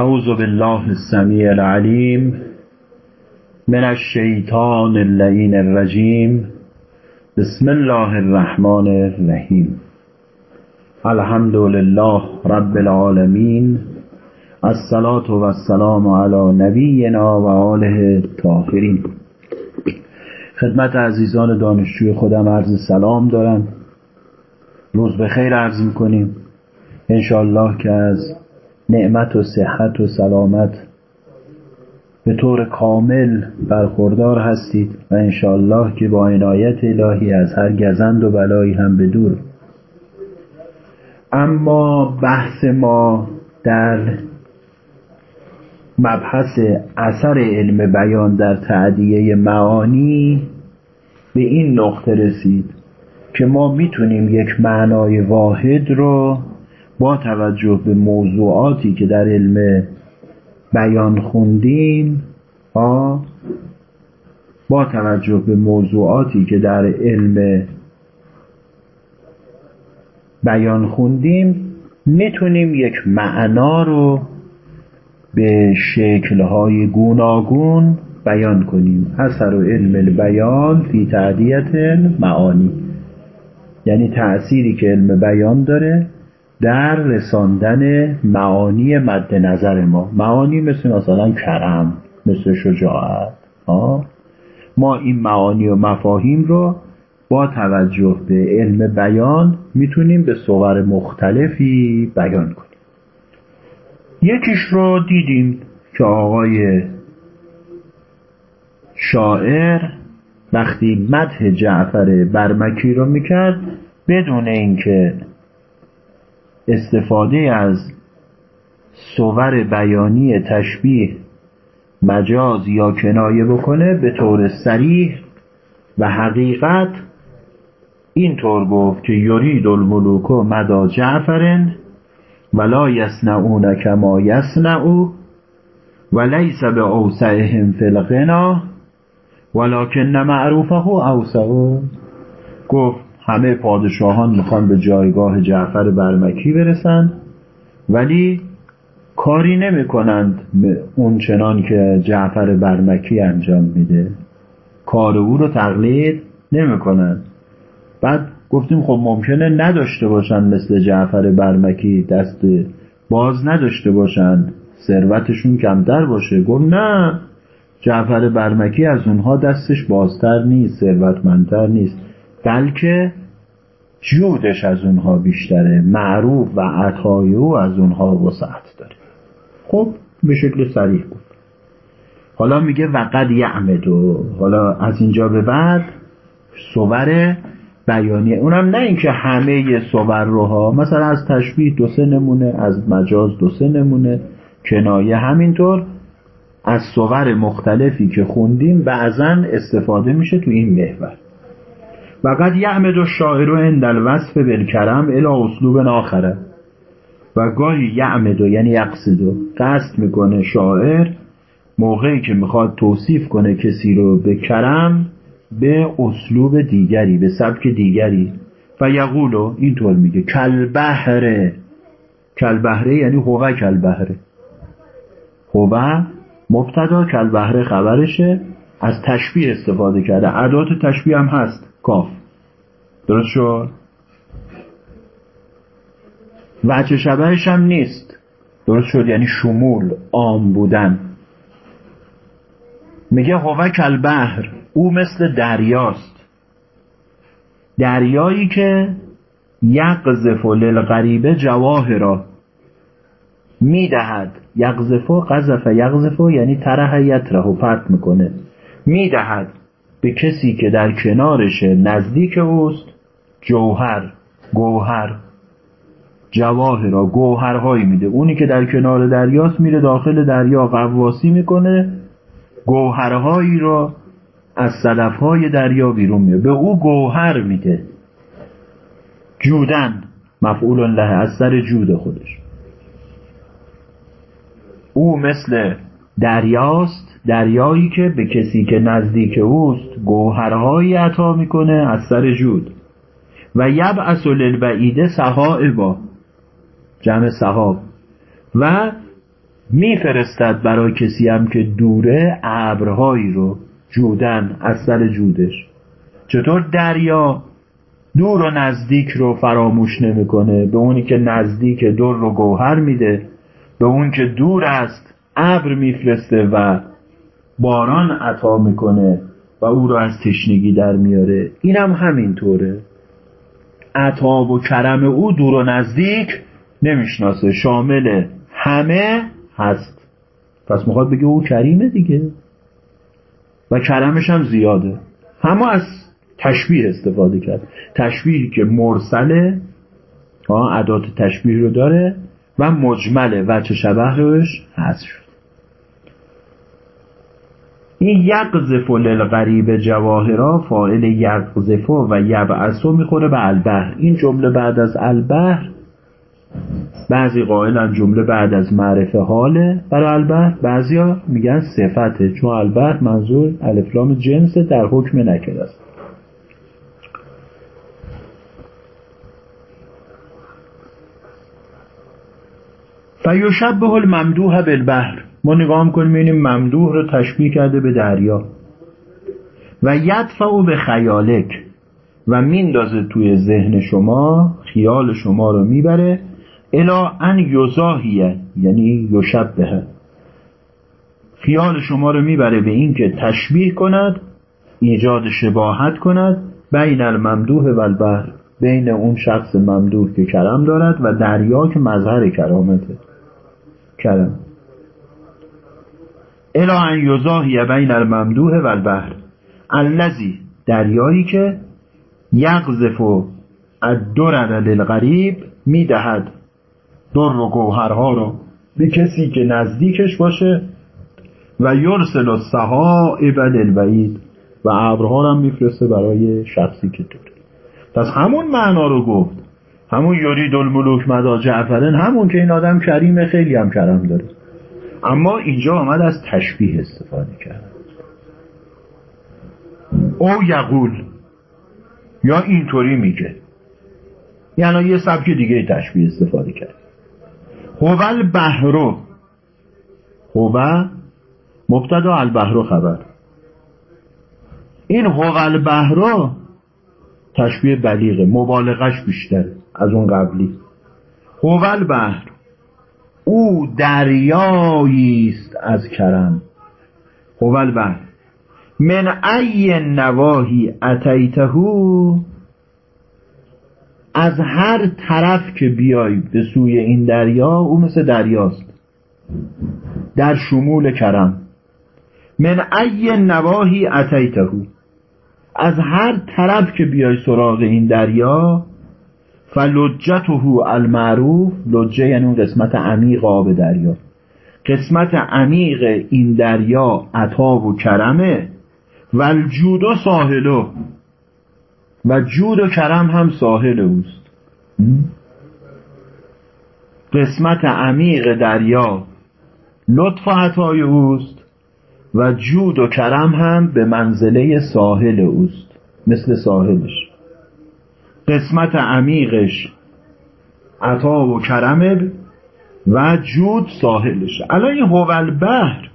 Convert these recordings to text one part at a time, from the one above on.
أعوذ بالله السميع العليم من الشيطان اللعين الرجيم بسم الله الرحمن الرحيم الحمد لله رب العالمين الصلاة والسلام على نبینا و آله الطاهرین خدمت عزیزان دانشجوی خودم عرض سلام دارم. روز به خیر عرض می‌کنیم. انشالله که از نعمت و صحت و سلامت. به طور کامل برخوردار هستید و انشالله که با عنایت الهی از هر گزند و بلایی هم به دور. اما بحث ما در مبحث اثر علم بیان در تعدیه معانی به این نقطه رسید که ما می‌تونیم یک معنای واحد رو با توجه به موضوعاتی که در علم بیان خوندیم با توجه به موضوعاتی که در علم بیان خوندیم می‌تونیم یک معنا رو به شکلهای گوناگون بیان کنیم. اثر و علم البیان فی تعدیت معانی یعنی تأثیری که علم بیان داره در رساندن معانی مد نظر ما. معانی مثل مثلا کرم مثل شجاعت. ما این معانی و مفاهیم رو با توجه به علم بیان می‌تونیم به صور مختلفی بیان کنیم. یکیش رو دیدیم که آقای شاعر وقتی مدح جعفر برمکی رو می‌کرد بدون اینکه استفاده از صور بیانی تشبیه مجاز یا کنایه بکنه به طور سریح و حقیقت. اینطور گفت که یرید الملوک مدا جعفرن ولا یصنعون کما یصنعو و لیس به اوسعهم فی الغنا ولکن معروفه اوسعو گفت همه پادشاهان می‌خوان به جایگاه جعفر برمکی برسند ولی کاری نمی کنند اون چنان که جعفر برمکی انجام میده. کار او رو تقلید نمی کنند بعد گفتیم خب ممکنه نداشته باشند مثل جعفر برمکی دست باز نداشته باشند ثروتشون کمتر باشه. گفت نه جعفر برمکی از اونها دستش بازتر نیست ثروتمندتر نیست. بلکه جودش از اونها بیشتره معروف و عطای او از اونها وسعت داره. خب به شکل سریح بود. حالا میگه وقد یعمدو حالا از اینجا به بعد صور بیانیه. اونم نه اینکه همه صور رو ها مثلا از تشبیه دو سه نمونه از مجاز دو سه نمونه کنایه همینطور. از صور مختلفی که خوندیم بعضا استفاده میشه تو این محور. و قد یعمد و شاعر عند الوصف بالکرم الى اسلوب آخره و گاهی یعمد یعنی یقصد قصد می‌کنه شاعر موقعی که می‌خواد توصیف کنه کسی رو به کرم به اسلوب دیگری به سبک دیگری. و یقولو اینطور میگه کلبهره کلبهره یعنی هوه کلبهره هوه مبتدا کلبهره خبرشه. از تشبیه استفاده کرده. ادات تشبیه هم هست. کاف درست شد؟ وچه شبهش هم نیست. درست شد یعنی شمول عام بودن. میگه هوه کلبهر او مثل دریاست. دریایی که یقذف للغریبه جواهرا می‌دهد. یقذف قذف یقذف یعنی طرح یطرح و پرت می‌کنه. می‌دهد. به کسی که در کنارش نزدیک اوست جوهر گوهر جواهرا گوهرهایی میده. اونی که در کنار دریاست میره داخل دریا قواسی می‌کنه گوهرهایی را از صدفهای دریا بیرون میده. به او گوهر میده. جودن. مفعول له از سر جود خودش. او مثل دریاست دریایی که به کسی که نزدیک اوست گوهرهایی عطا می‌کنه از سر جود. و یبعث للبعیده صحائبا جمع صحاب و میفرستد برای کسی هم که دوره ابرهایی رو جودن از سر جودش. چطور دریا دور و نزدیک رو فراموش نمی‌کنه؟ به اونی که نزدیک دور رو گوهر میده به اون که دور است ابر میفرسته و باران عطا می‌کنه و او رو از تشنگی در میاره. اینم هم همینطوره. عطا و کرم او دور و نزدیک نمی‌شناسه. شامل همه هست. پس می‌خواد بگه او کریمه دیگه. و کرمش هم زیاده. همه از تشبیه استفاده کرد. تشبیهی که مرسله عدات تشبیه رو داره و مجمله. وچه شبهش؟ هست این یقذف للغریب جواهرا فاعل یقذف و یبعثو می‌خوره به البهر این جمله بعد از البهر بعضی قائلن جمله بعد از معرفه حاله برای البهر بعضیا میگن صفته. چون البهر منظور الفلام جنس در حکم نکر است. فیشبه الممدوح بالبحر. ما نگاه می‌کنیم می‌بینیم ممدوح رو تشبیه کرده به دریا. و یدفع به خیالک. و میندازه توی ذهن شما خیال شما رو می‌بره. الا ان یزاهیه یعنی یشبه خیال شما رو می‌بره به اینکه تشبیه کند ایجاد شباهت کند. بین الممدوح و البحر بین اون شخص ممدوح که کرم دارد و دریا که مظهر کرامته. کرم. الا ان یزاهی بین الممدوح و البحر. الذی دریایی که یقذف الدرر للغریب می‌دهد. در و گوهرها رو به کسی که نزدیکش باشه و یرسل السحائب للبعید و ابرها هم میفرسته برای شخصی که دور. پس همون معنا رو گفت. همون یورید الملوک مدا جعفرن همون که این آدم کریم خیلی هم کرم داره. اما اینجا آمد از تشبیه استفاده کرد. او یقول یا اینطوری میگه. یعنی یه سبک دیگه تشبیه استفاده کرد. هوال بحرو. هو مبتدا البحرو خبر. این هوال بحرو تشبیه بلیغه مبالغش بیشتر از اون قبلی. هوال بحر او دریایی است از کرم. هوال بحر من ای نواهی اتیتهو از هر طرف که بیای به سوی این دریا او مثل دریاست. در شمول کرم. من ای نواهی اتیتهو از هر طرف که بیای سراغ این دریا فلجته المعروف لجه یعنی اون قسمت عمیق آب دریا. قسمت عمیق این دریا عطا و کرمه. و الجود و. ساحلو و جود و کرم هم ساحل اوست. قسمت عمیق دریا لطف و عطای اوست و جود و کرم هم به منزله ساحل اوست. مثل ساحلش. قسمت عمیقش عطا و کرمه و جود ساحلش الان این هوال بحر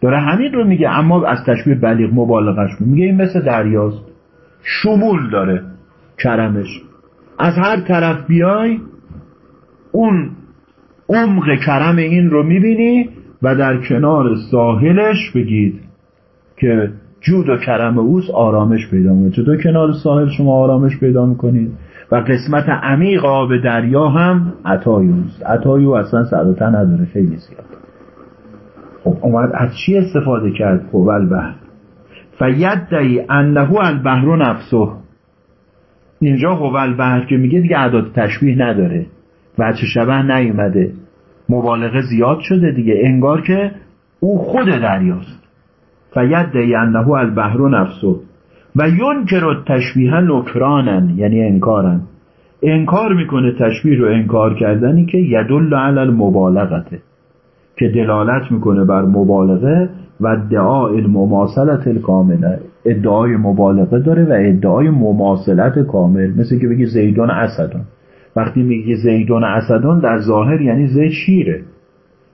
داره همین رو میگه اما از تشبیه بلیغ مبالغش میگه این مثل دریاست. شمول داره کرمش. از هر طرف بیای اون عمق کرم این رو می‌بینی و در کنار ساحلش بگید که جود و کرم اوست آرامش پیدا می‌کنید. چطور کنار ساحل شما آرامش پیدا می‌کنید؟ و قسمت عمیق آب دریا هم عطای اوست. عطای او اصلا سر نداره خیلی زیاد. خب اومد از چی استفاده کرد؟ خب البحر. فیدعی انه البحر نفسه. اینجا هو البحر که میگه دیگه عداد تشبیه نداره. وچه شبه نیومده. مبالغه زیاد شده دیگه. انگار که او خود دریاست. فیدعی انه البحر نفسه و ینکر تشبیه نکرانن یعنی انکارن. انکار می‌کنه تشبیه رو انکار کردنی که یدل علی المبالغته که دلالت می‌کنه بر مبالغه و ادعا المماثلت الکامله ادعای مبالغه داره و ادعای مماثلت کامل. مثل که بگی زیدون اسدون. وقتی میگی زیدون اسدون در ظاهر یعنی زید شیره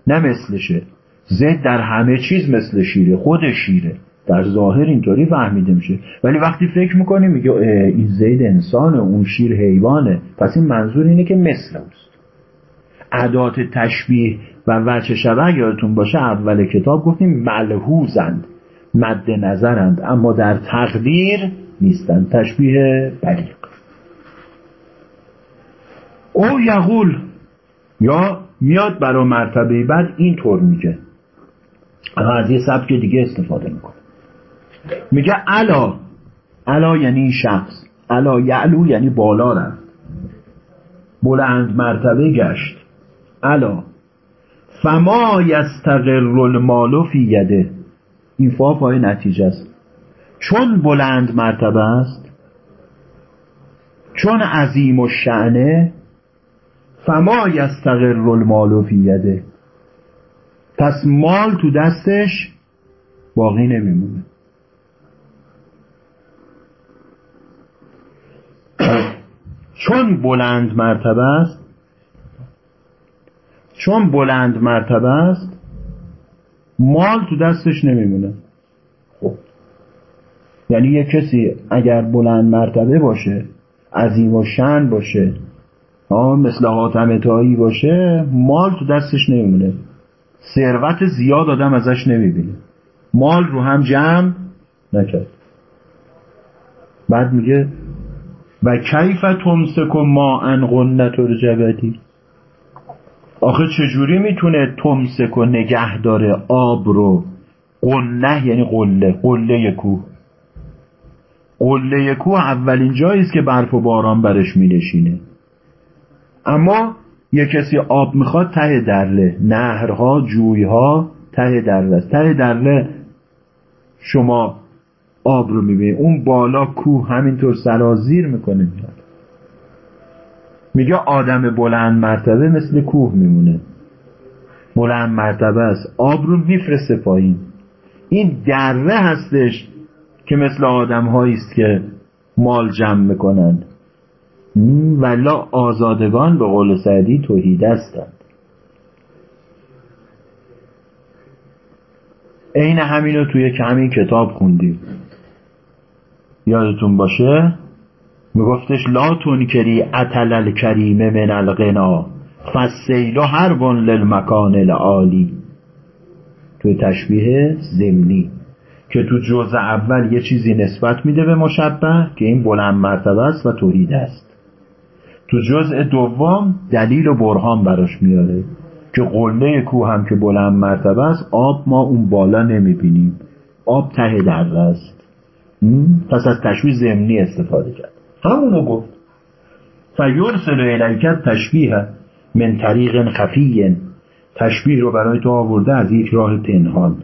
نه مثلشه. زید در همه چیز مثل شیره خود شیره. در ظاهر اینطوری فهمیده میشه. ولی وقتی فکر می‌کنی میگه این زید انسانه اون شیر حیوانه. پس این منظور اینه که مثل اوست. عدات تشبیه و وجه شبه یادتون باشه اول کتاب گفتیم ملحوظند مد نظرند اما در تقدیر نیستند. تشبیه بلیغ او یقول یا میاد برای مرتبه بعد اینطور میگه. از یه سبک دیگه استفاده می‌کنه. میگه علا. علا یعنی شخص. علا یعلو یعنی بالا رفت. بلند مرتبه گشت. علا. فما یستقر المال فی یده. این فا فای نتیجه است. چون بلند مرتبه است چون عظیم و شعنه فما یستقر المال فی یده. پس مال تو دستش باقی نمیمونه. چون بلند مرتبه است چون بلند مرتبه است مال تو دستش نمیمونه. خب. یعنی یه کسی اگر بلند مرتبه باشه عظیم و شن باشه مثل حاتم تایی باشه مال تو دستش نمیمونه. ثروت زیاد آدم ازش نمی‌بینه. مال رو هم جمع نکرد. بعد میگه و کیف تمسک ما ان غنت جبدی آخه چجوری می‌تونه تمسک و نگه داره آب رو قنه یعنی قله قله کوه. قله کوه اولین جایی است که برف و باران برش مینشینه. اما یه کسی آب می‌خواد ته درله. نهرها جویها ته درله ته درله شما آب رو می‌بینید اون بالا کوه همینطور سرازیر می‌کنه میگه آدم بلند مرتبه مثل کوه میمونه. بلند مرتبه است. آب رو میفرسته پایین. این دره هستش که مثل آدم است که مال جمع می‌کنن. ولا آزادگان به قول سعدی توحید هستند. عین همینو توی همین کتاب خوندیم. یادتون باشه؟ میگفتش لا تنکری اتل الکریم من الغنا فسیل حربون للمکان العالی. تو تشبیه زمینی. که تو جزء اول یه چیزی نسبت میده به مشبه که این بلند مرتبه است و توحید است. تو جزء دوم دلیل و برهان براش میاره که قله کوه هم که بلند مرتبه است آب ما اون بالا نمی‌بینیم. آب ته دره است. پس از تشبیه زمینی استفاده کرد. همونو گفت. فیرسل الیکت تشبیه من طریق خفی تشبیه رو برای تو آورده از یک راه پنهان.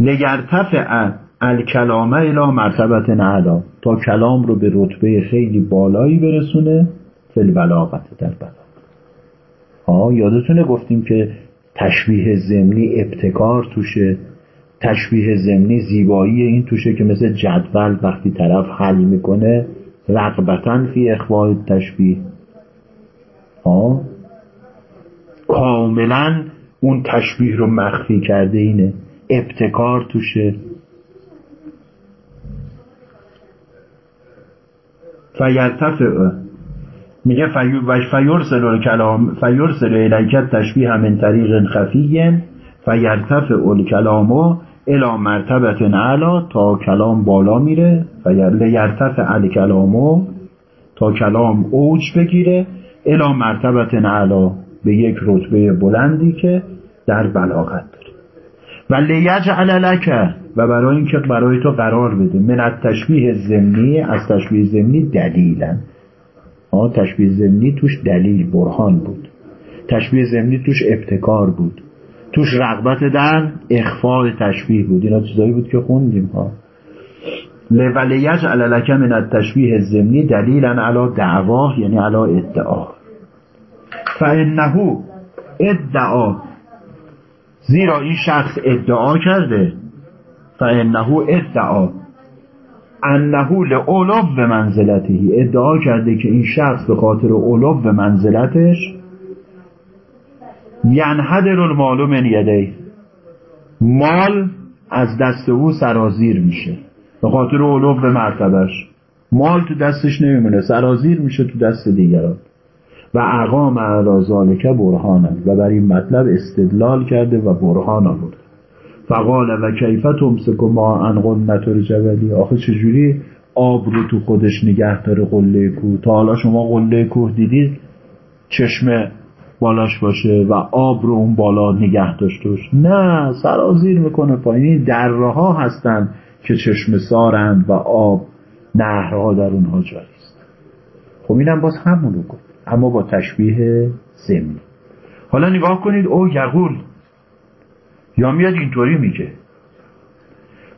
لگرتفع الکلامه الی مرتبت نعلا تا کلام رو به رتبه خیلی بالایی برسونه فل بلاغت در بلاغت ها یادتونه گفتیم که تشبیه زمینی ابتکار توشه تشبیه زمینی زیبایی این توشه که مثل جدول وقتی طرف حل می‌کنه رقبتا فی اخواه تشبیه. ها کاملا اون تشبیه رو مخفی کرده اینه. ابتکار توشه. فیرتفع میگه فیرسل کلام فیرسل الیکت تشبیه من طریق خفی فیرتفع کلامو الا مرتبت اعلا تا کلام بالا میره و لیرتف علی کلامو تا کلام اوج بگیره الا مرتبت اعلا به یک رتبه بلندی که در بلاغت داره. و لیجعل لک و برای اینکه برای تو قرار بده. من از تشبیه زمینی از تشبیه زمینی دلیلن آه تشبیه زمینی توش دلیل برهان بود. تشبیه زمینی توش ابتکار بود. توش رغبت در اخفاء تشبیه بود. اینا چیزایی بود که خوندیم ها. ولیجعل لک من التشبیه الزمنی دلیلا علی دعواه یعنی علی ادعا. فانه ادعا. زیرا این شخص ادعا کرده. فانه ادعا. انه لعلو به منزلته. ادعا کرده که این شخص به خاطر علو به منزلتش ینحدر المال من یده مال از دست او سرازیر میشه. به خاطر علوم به مرتبش مال تو دستش نمیمونه سرازیر میشه تو دست دیگران. و اقام علی ذالک برهانن و بر این مطلب استدلال کرده و برهان آورده فقال و کیفه تمسک ما ان قلنت جبلی آخه چجوری آب رو تو خودش نگه داره قله کوه؟ تا حالا شما قله کوه دیدید چشمه بالاش باشه و آب رو اون بالا نگه داشته باشه. نه سرازیر می‌کنه پایین. دره ها هستن که چشم سارند و آب نهرها در اونها جاری است. خب اینم باز همونو گفت اما با تشبیه زمینی حالا نگاه کنید او یقول یا میاد اینطوری میگه.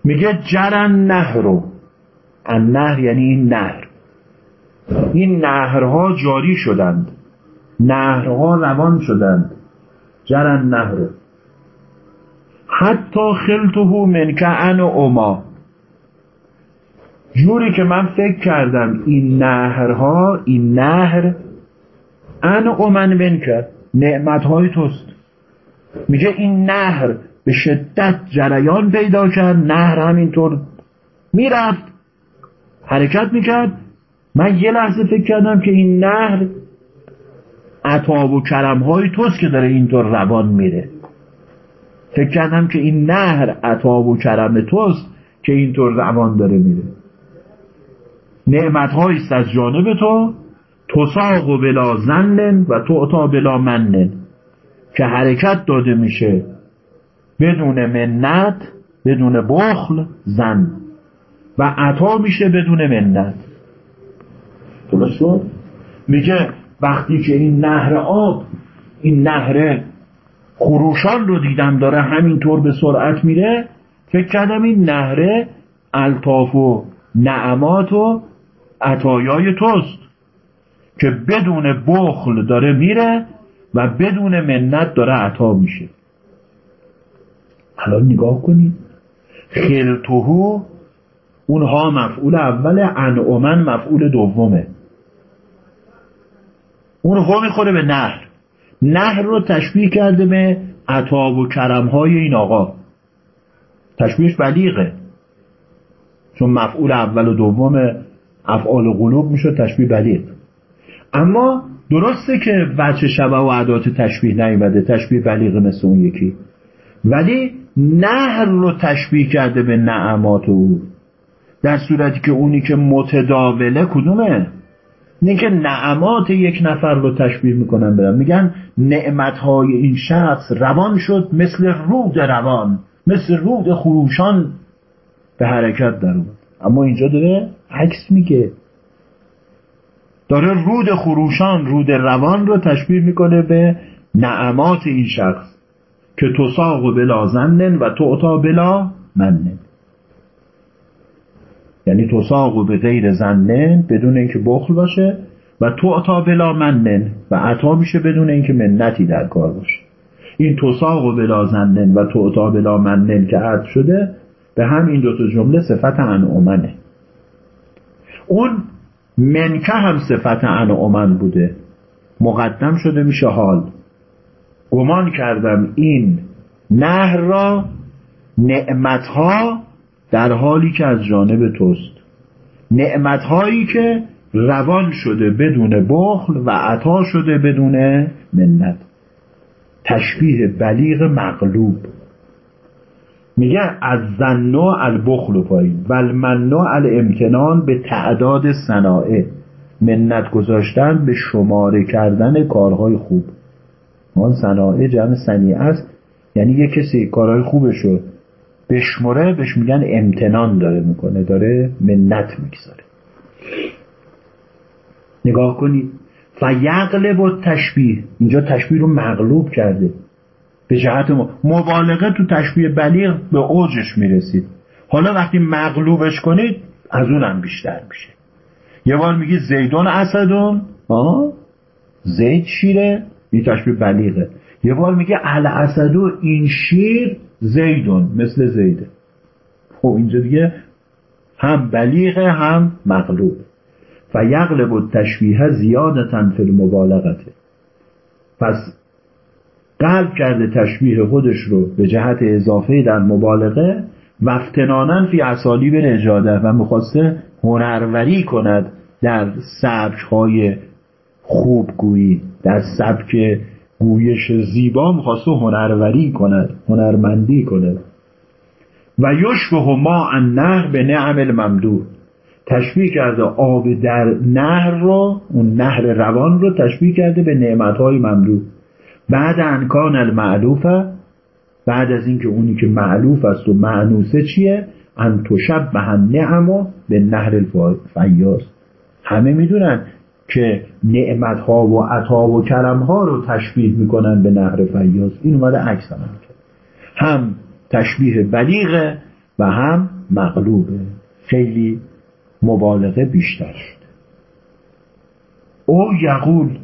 میگه جرن نهرو. نهر یعنی این نهر. این نهرها جاری شدند. نهرها روان شدند. جرن نهر حتی خلطه من ان و اوما جوری که من فکر کردم این نهرها این نهر ان اومن من کرد نعمتهای توست. میگه این نهر به شدت جریان پیدا کرد نهر همینطور می‌رفت حرکت می‌کرد. من یه لحظه فکر کردم که این نهر عطا و کرم های توست که داره اینطور روان میره. فکر کردم که این نهر عطا و کرم توست که اینطور روان داره میره. نعمت است از جانب تو. تساق و بلا زنن و تعطا بلا منن که حرکت داده میشه. بدون منت بدون بخل زن. و عطا میشه بدون منت. درست شد؟ میگه وقتی که این نهر آب این نهر خروشان رو دیدم داره همینطور به سرعت میره فکر کردم این نهر الطاف و نعمات و عطایای توست که بدون بخل داره میره و بدون منت داره عطا میشه. الان نگاه کنید خلطهو اونها مفعول اول انعمن مفعول دومه. اون هو می‌خوره به نهر. نهر رو تشبیه کرده به عطا و کرم های این آقا. تشبیهش بلیغه. چون مفعول اول و دوم افعال قلوب میشه تشبیه بلیغ. اما درسته که وجه شبه و عدات تشبیه نیومده تشبیه بلیغ مثل اون یکی. ولی نهر رو تشبیه کرده به نعمات او. در صورتی که اونی که متداوله کدومه؟ اینه که نعمات یک نفر رو تشبیه می‌کنن برن. میگن نعمتهای این شخص روان شد مثل رود روان مثل رود خروشان به حرکت در اما اینجا داره عکس میگه. داره رود خروشان رود روان رو تشبیه می‌کنه به نعمات این شخص. که تساق بلا زنن و تعطا بلا منن. یعنی تساق به غیر زنن بدون اینکه بخل باشه و تعطا بلا منن و عطا میشه بدون اینکه منتی در کار باشه. این تساق بلا زنن و تعطا بلا منن که عد شده به هم این دوتا جمله صفت انعمنه. اون منکه هم صفت انعمن بوده. مقدم شده میشه حال. گمان کردم این نهر را نعمتها در حالی که از جانب توست. نعمتهایی که روان شده بدون بخل و عطا شده بدون منت. تشبیه بلیغ مغلوب. میگه از زنو البخل پایین. و المنو الامتنان به تعداد صنایع منت گذاشتن به شماره کردن کارهای خوب. ما صنایع جمع صنیعه است. یعنی یه کسی کارهای خوبشو بشمره بهش میگن امتنان داره می‌کنه داره منت می‌گذاره. نگاه کنید. و یغلب تشبیه اینجا تشبیه رو مغلوب کرده. به جهت مبالغه تو تشبیه بلیغ به اوجش می‌رسید. حالا وقتی مغلوبش کنید از اونم بیشتر میشه. یه بار میگی زیدون اسدون؟ آه؟ زید شیره؟ این تشبیه بلیغه. یه بار میگه ال اسدو این شیر زیدون مثل زیده. خب اینجا دیگه هم بلیغه هم مغلوب. و یغلب تشبیه زیادتا فی المبالغته. پس قلب کرده تشبیه خودش رو به جهت اضافه در مبالغه و افتنانن فی اسالیب نجاده و می‌خواسته هنروری کند در سبک های خوب گویی. در سبک گویش زیبا می‌خواسته هنروری کند هنرمندی کند. و یشبه ما ان نهر به نعم الممدوح تشبیه کرده آب در نهر رو اون نهر روان رو تشبیه کرده به نعمتهای ممدوح بعد انکان المعلوفه بعد از اینکه اونی که معلوف است و معنوسه چیه؟ ان تشبه نعم به نهر الفیاض. همه می‌دونن که نعمت ها و عطا و کرم ها رو تشبیه می‌کنن به نهر فیاض. این اومده عکس هم هم تشبیه بلیغه و هم مغلوبه. خیلی مبالغه بیشتر شد. او یقول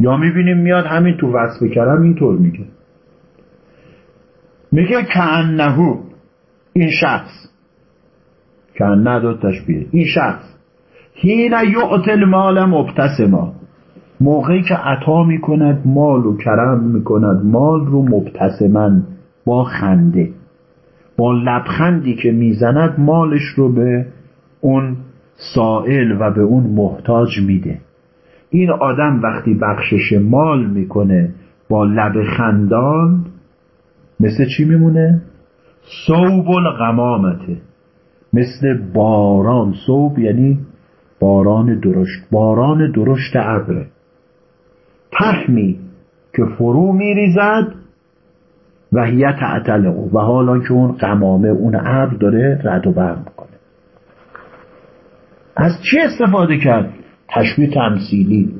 یا می‌بینیم میاد همین تو وصف کرم اینطور میگه. میگه کعنهو این شخص. کعنه دو تشبیه. این شخص. هین یعت المال مبتسما موقعی که عطا می‌کند مال و کرم می‌کند. مال رو مبتسمن با خنده. با لبخندی که می‌زند مالش رو به اون سائل و به اون محتاج میده. این آدم وقتی بخشش مال می‌کنه با لب خندان مثل چی میمونه؟ صوب الغمامته مثل باران. صوب یعنی باران درشت باران درشت ابره پهمی که فرو میریزد و هیت و حالا که اون قمامه اون ابر داره رد و برق می‌کنه. از چی استفاده کرد؟ تشبیه تمثیلی.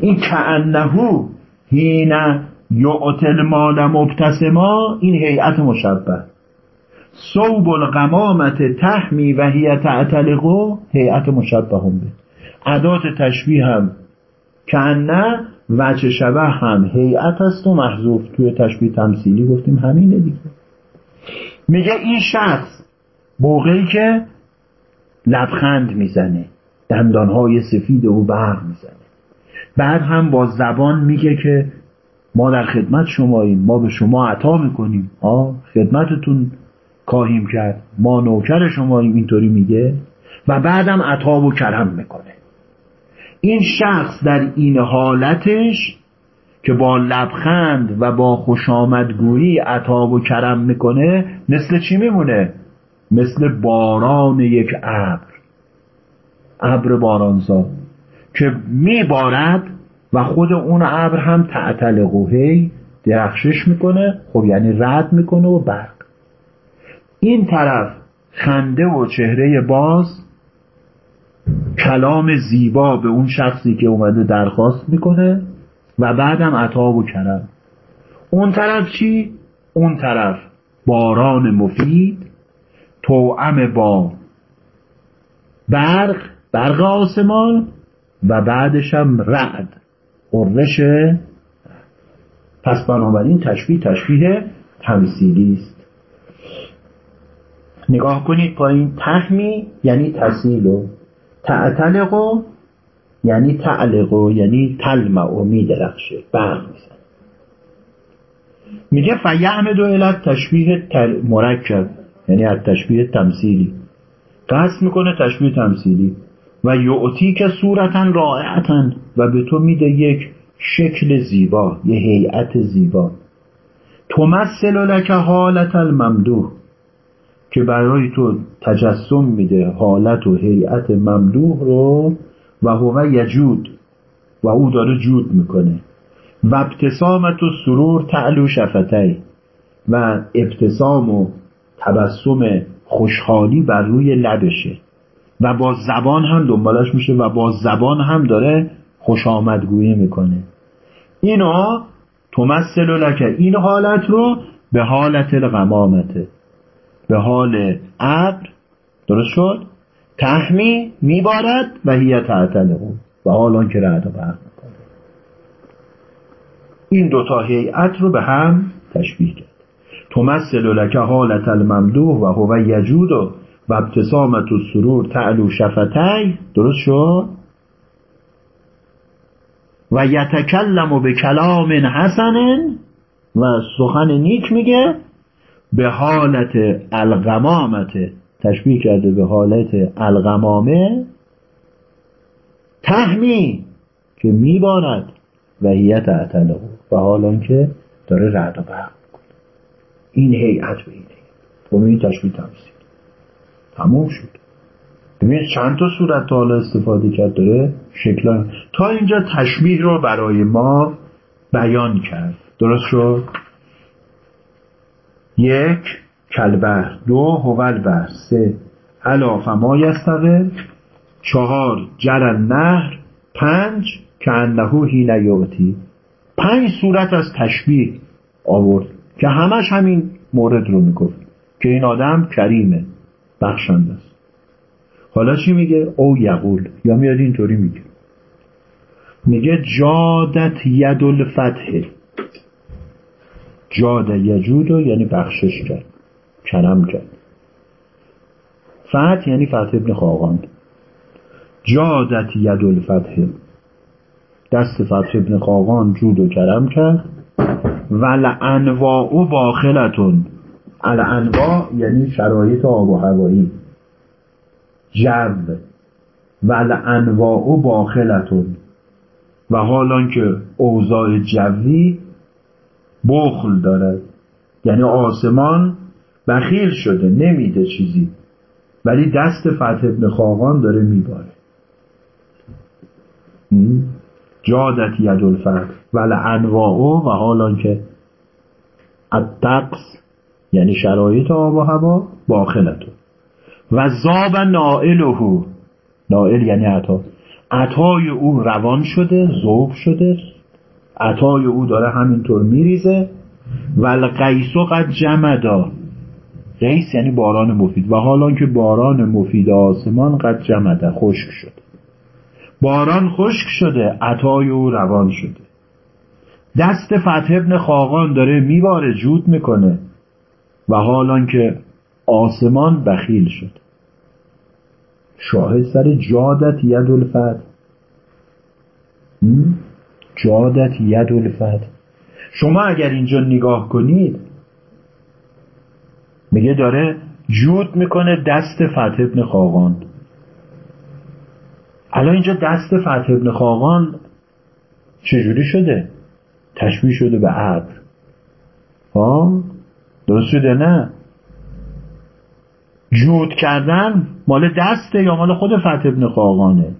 این کعنهو هین یعت المال مبتسما این هیئت مشبه. صوب القمامت تحمی و هی تعتلقو هیئت مشبه هم به عدات تشبیه هم کنه وچه شبه هم هیئت است و محذوف. توی تشبیه تمثیلی گفتیم همینه دیگه. میگه این شخص موقعی که لبخند می‌زنه دندانهای سفید او برق می‌زنه. بعد هم با زبان میگه که ما در خدمت شماییم ما به شما عطا می‌کنیم. ها خدمتتون کاهیم کرد. ما نوکر شماییم اینطوری میگه. و بعدم عطا و کرم می‌کنه. این شخص در این حالتش که با لبخند و با خوش آمدگویی عطا و کرم می‌کنه مثل چی میمونه؟ مثل باران یک ابر. ابر بارانزا. که میبارد و خود اون ابر هم تعتل قوهی درخشش می‌کنه. خب یعنی رد می‌کنه و برق. این طرف خنده و چهره باز کلام زیبا به اون شخصی که اومده درخواست می‌کنه و بعدم عطا و کرم. اون طرف چی؟ اون طرف باران مفید توعم با برق برق آسمان و بعدش هم رعد. قرش پس بنابراین تشبیه تشبیه تمثیلی است نگاه کنید پایین تهمی یعنی تسیلو تعتلقو یعنی تعلقو یعنی تلمع و میدرخشه. برق میزن میگه فیعمد و علت تشبیه مرکب. یعنی از تشبیه تمثیلی. قصد می‌کنه تشبیه تمثیلی. و یعطی که صورتا رائعتا و به تو میده یک شکل زیبا یه هیئت زیبا. تمثل لک حالت الممدوح. که برای تو تجسم میده حالت و هیئت ممدوح رو و هو یجود و او داره جود می‌کنه. و ابتسامت و سرور تعلو شفته و ابتسام و تبسم خوشحالی بر روی لبشه و با زبان هم دنبالش میشه و با زبان هم داره خوش آمدگویی می‌کنه. اینا تمثل لکه این حالت رو به حالت الغمامته. به حال ابر درست شد؟ تحمی میبارد و هی تعتل او و حال که رعد و برق این دوتا هیئت رو به هم تشبیه کرد. تمثل لکه حالت الممدوح و هو یجود و و ابتسامت و سرور تعلو شفتی درست شد؟ و یتکلم به کلام حسن و سخن نیک میگه به حالت الغمامت تشبیه کرده به حالت الغمامه تهمی که میبارد و هیت اعتله و حالا که داره رعد و برق این هیئت به این هیئت. این تشبیه تمثیل تموم شد. ببینید چند تا صورت تا حالا استفاده کرد داره شکل تا اینجا تشبیه رو برای ما بیان کرد. درست شد؟ یک کلبر. دو هول بر. سه. علا ما یستقل چهار جرن نهر پنج که انهو هینه یعطی پنج صورت از تشبیه آورد که همش همین مورد رو می‌گفت که این آدم کریمه بخشنده است. حالا چی میگه؟ او یقول. یا میاد اینطوری میگه. میگه جادت ید الفتح جاد یجود یعنی بخشش کرد کرم کرد. فتح یعنی فتح ابن خاقان. جادت ید الفتح دست فتح ابن خاقان جود و کرم کرد. و لانواع باخلتون. الانواع یعنی شرایط آب و هوایی. جو و لانواع باخلتون. و حالان که اوضاع جوی بخل دارد. یعنی آسمان بخیل شده نمیده چیزی. ولی دست فتح ابن خاقان داره میباره. جادت ید الفتح ول انواعو و حالان که الدقس یعنی شرایط آب و هوا باخلتو و زاب نائله نائل یعنی عطا. عطای او روان شده ذوب شده. عطای او داره همینطور میریزه و القیسو قد جمدا. قیس یعنی باران مفید. و حالا که باران مفید آسمان قد جمده خشک شد باران خشک شده عطای او روان شده. دست فتح ابن خاقان داره میباره جود می‌کنه. و حالا که آسمان بخیل شد شاهد سر جادت ید الفت جادت ید الفت شما اگر اینجا نگاه کنید میگه داره جود می‌کنه دست فتح ابن خاقان. الان اینجا دست فتح ابن خاقان چجوری شده؟ تشبیه شده به عبر. ها درست شده نه؟ جود کردن مال دسته یا مال خود فتح ابن خاقانه؟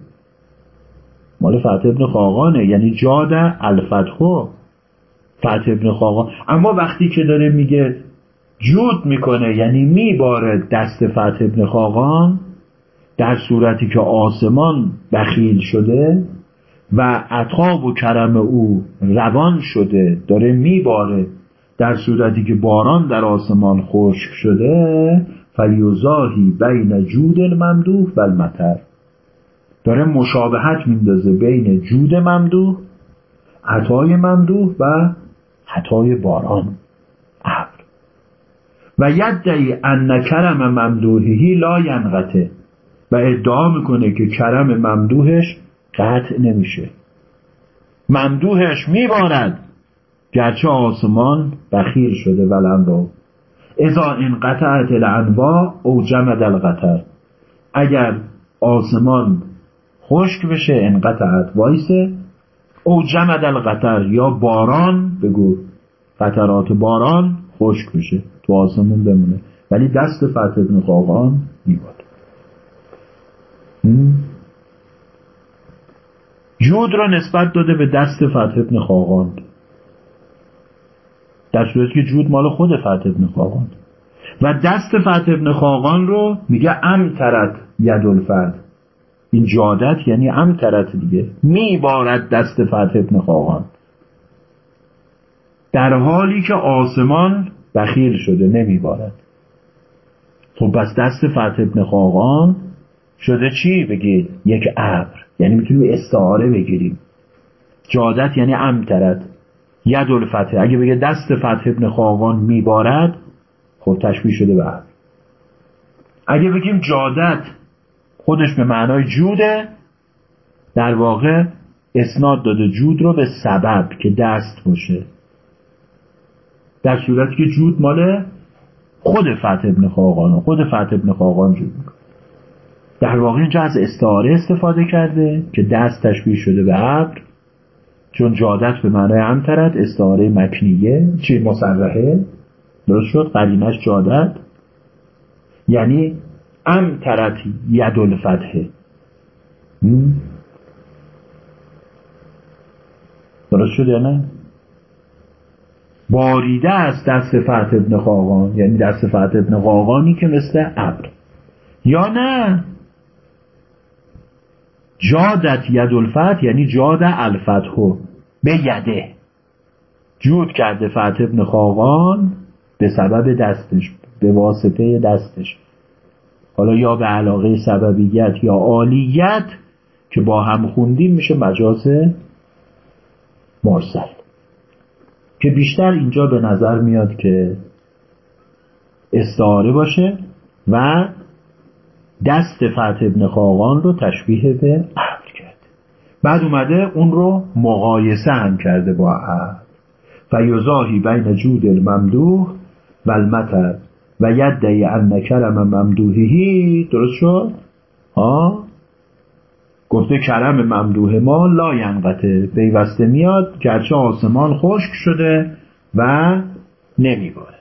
مال فتح ابن خاقانه. یعنی جاد الفتحو فتح ابن خاقان. اما وقتی که داره میگه جود می‌کنه یعنی میباره دست فتح ابن خاقان در صورتی که آسمان بخیل شده و عطاب و کرم او روان شده داره میباره در صورتی که باران در آسمان خشک شده فلیوزاهی بین جود الممدوح و المطر داره مشابهت میندازه بین جود ممدوح عطای ممدوح و عطای باران ابر. و یدعی ان کرم ممدوحی لا ینقطه و ادعا می‌کنه که کرم ممدوحش قطع نمیشه. ممدوحش میبارد گرچه آسمان بخیر شده ولنبا ازا این قطعت الانواع او جمد القطر. اگر آسمان خشک بشه انقطعت وایسه. او جمد القطر یا باران بگو قطرات باران خشک بشه تو آسمون بمونه. ولی دست فتح ابن خاقان میباد. جود را نسبت داده به دست فتح ابن خاقان در صورتی که جود مال خود فتح ابن خاقان و دست فتح ابن خاقان رو میگه امترت ید الفرد. این جادت یعنی امترت دیگه. میبارد دست فتح ابن خاقان. در حالی که آسمان بخیل شده نمیبارد. خب پس دست فتح ابن خاقان شده چی؟ بگید یک ابر. یعنی می‌تونیم استعاره بگیریم. جادت یعنی امترت ید الفتح اگه بگه دست فتح ابن خاقان میبارد خب تشبیه شده به اگه بگیم جادت خودش به معنای جوده در واقع اسناد داده جود رو به سبب که دست باشه. در صورتی که جود مال خود فتح ابن خاقان خود فتح ابن خاقان جود در واقع اینجا از استعاره استفاده کرده که دست تشبیه شده به ابر چون جادت به معنای امترد استعاره مکنیه چی مصرحه درست شد؟ قرینش جادت. یعنی امترت ید الفتحه درست شد یا نه؟ باریده است دست فتح ابن خاقان یعنی دست فتح ابن خاقانی که مثل ابر. یا نه؟ جادت ید الفتح یعنی جاد الفتحو به یده. جود کرده فتح ابن خاقان به سبب دستش به واسطه دستش. حالا یا به علاقه سببیت یا عالیت که با هم خوندیم میشه مجاز مرسل که بیشتر اینجا به نظر میاد که استعاره باشه و دست فتح ابن خاقان رو تشبیه به عبد کرده بعد اومده اون رو مقایسه هم کرده با عبد فیزاهی بین جود الممدوح و المتر و یدعی ان کرم ممدوحی درست شد؟ ها؟ گفته کرم ممدوح ما لا پیوسته میاد گرچه آسمان خشک شده و نمیبارد.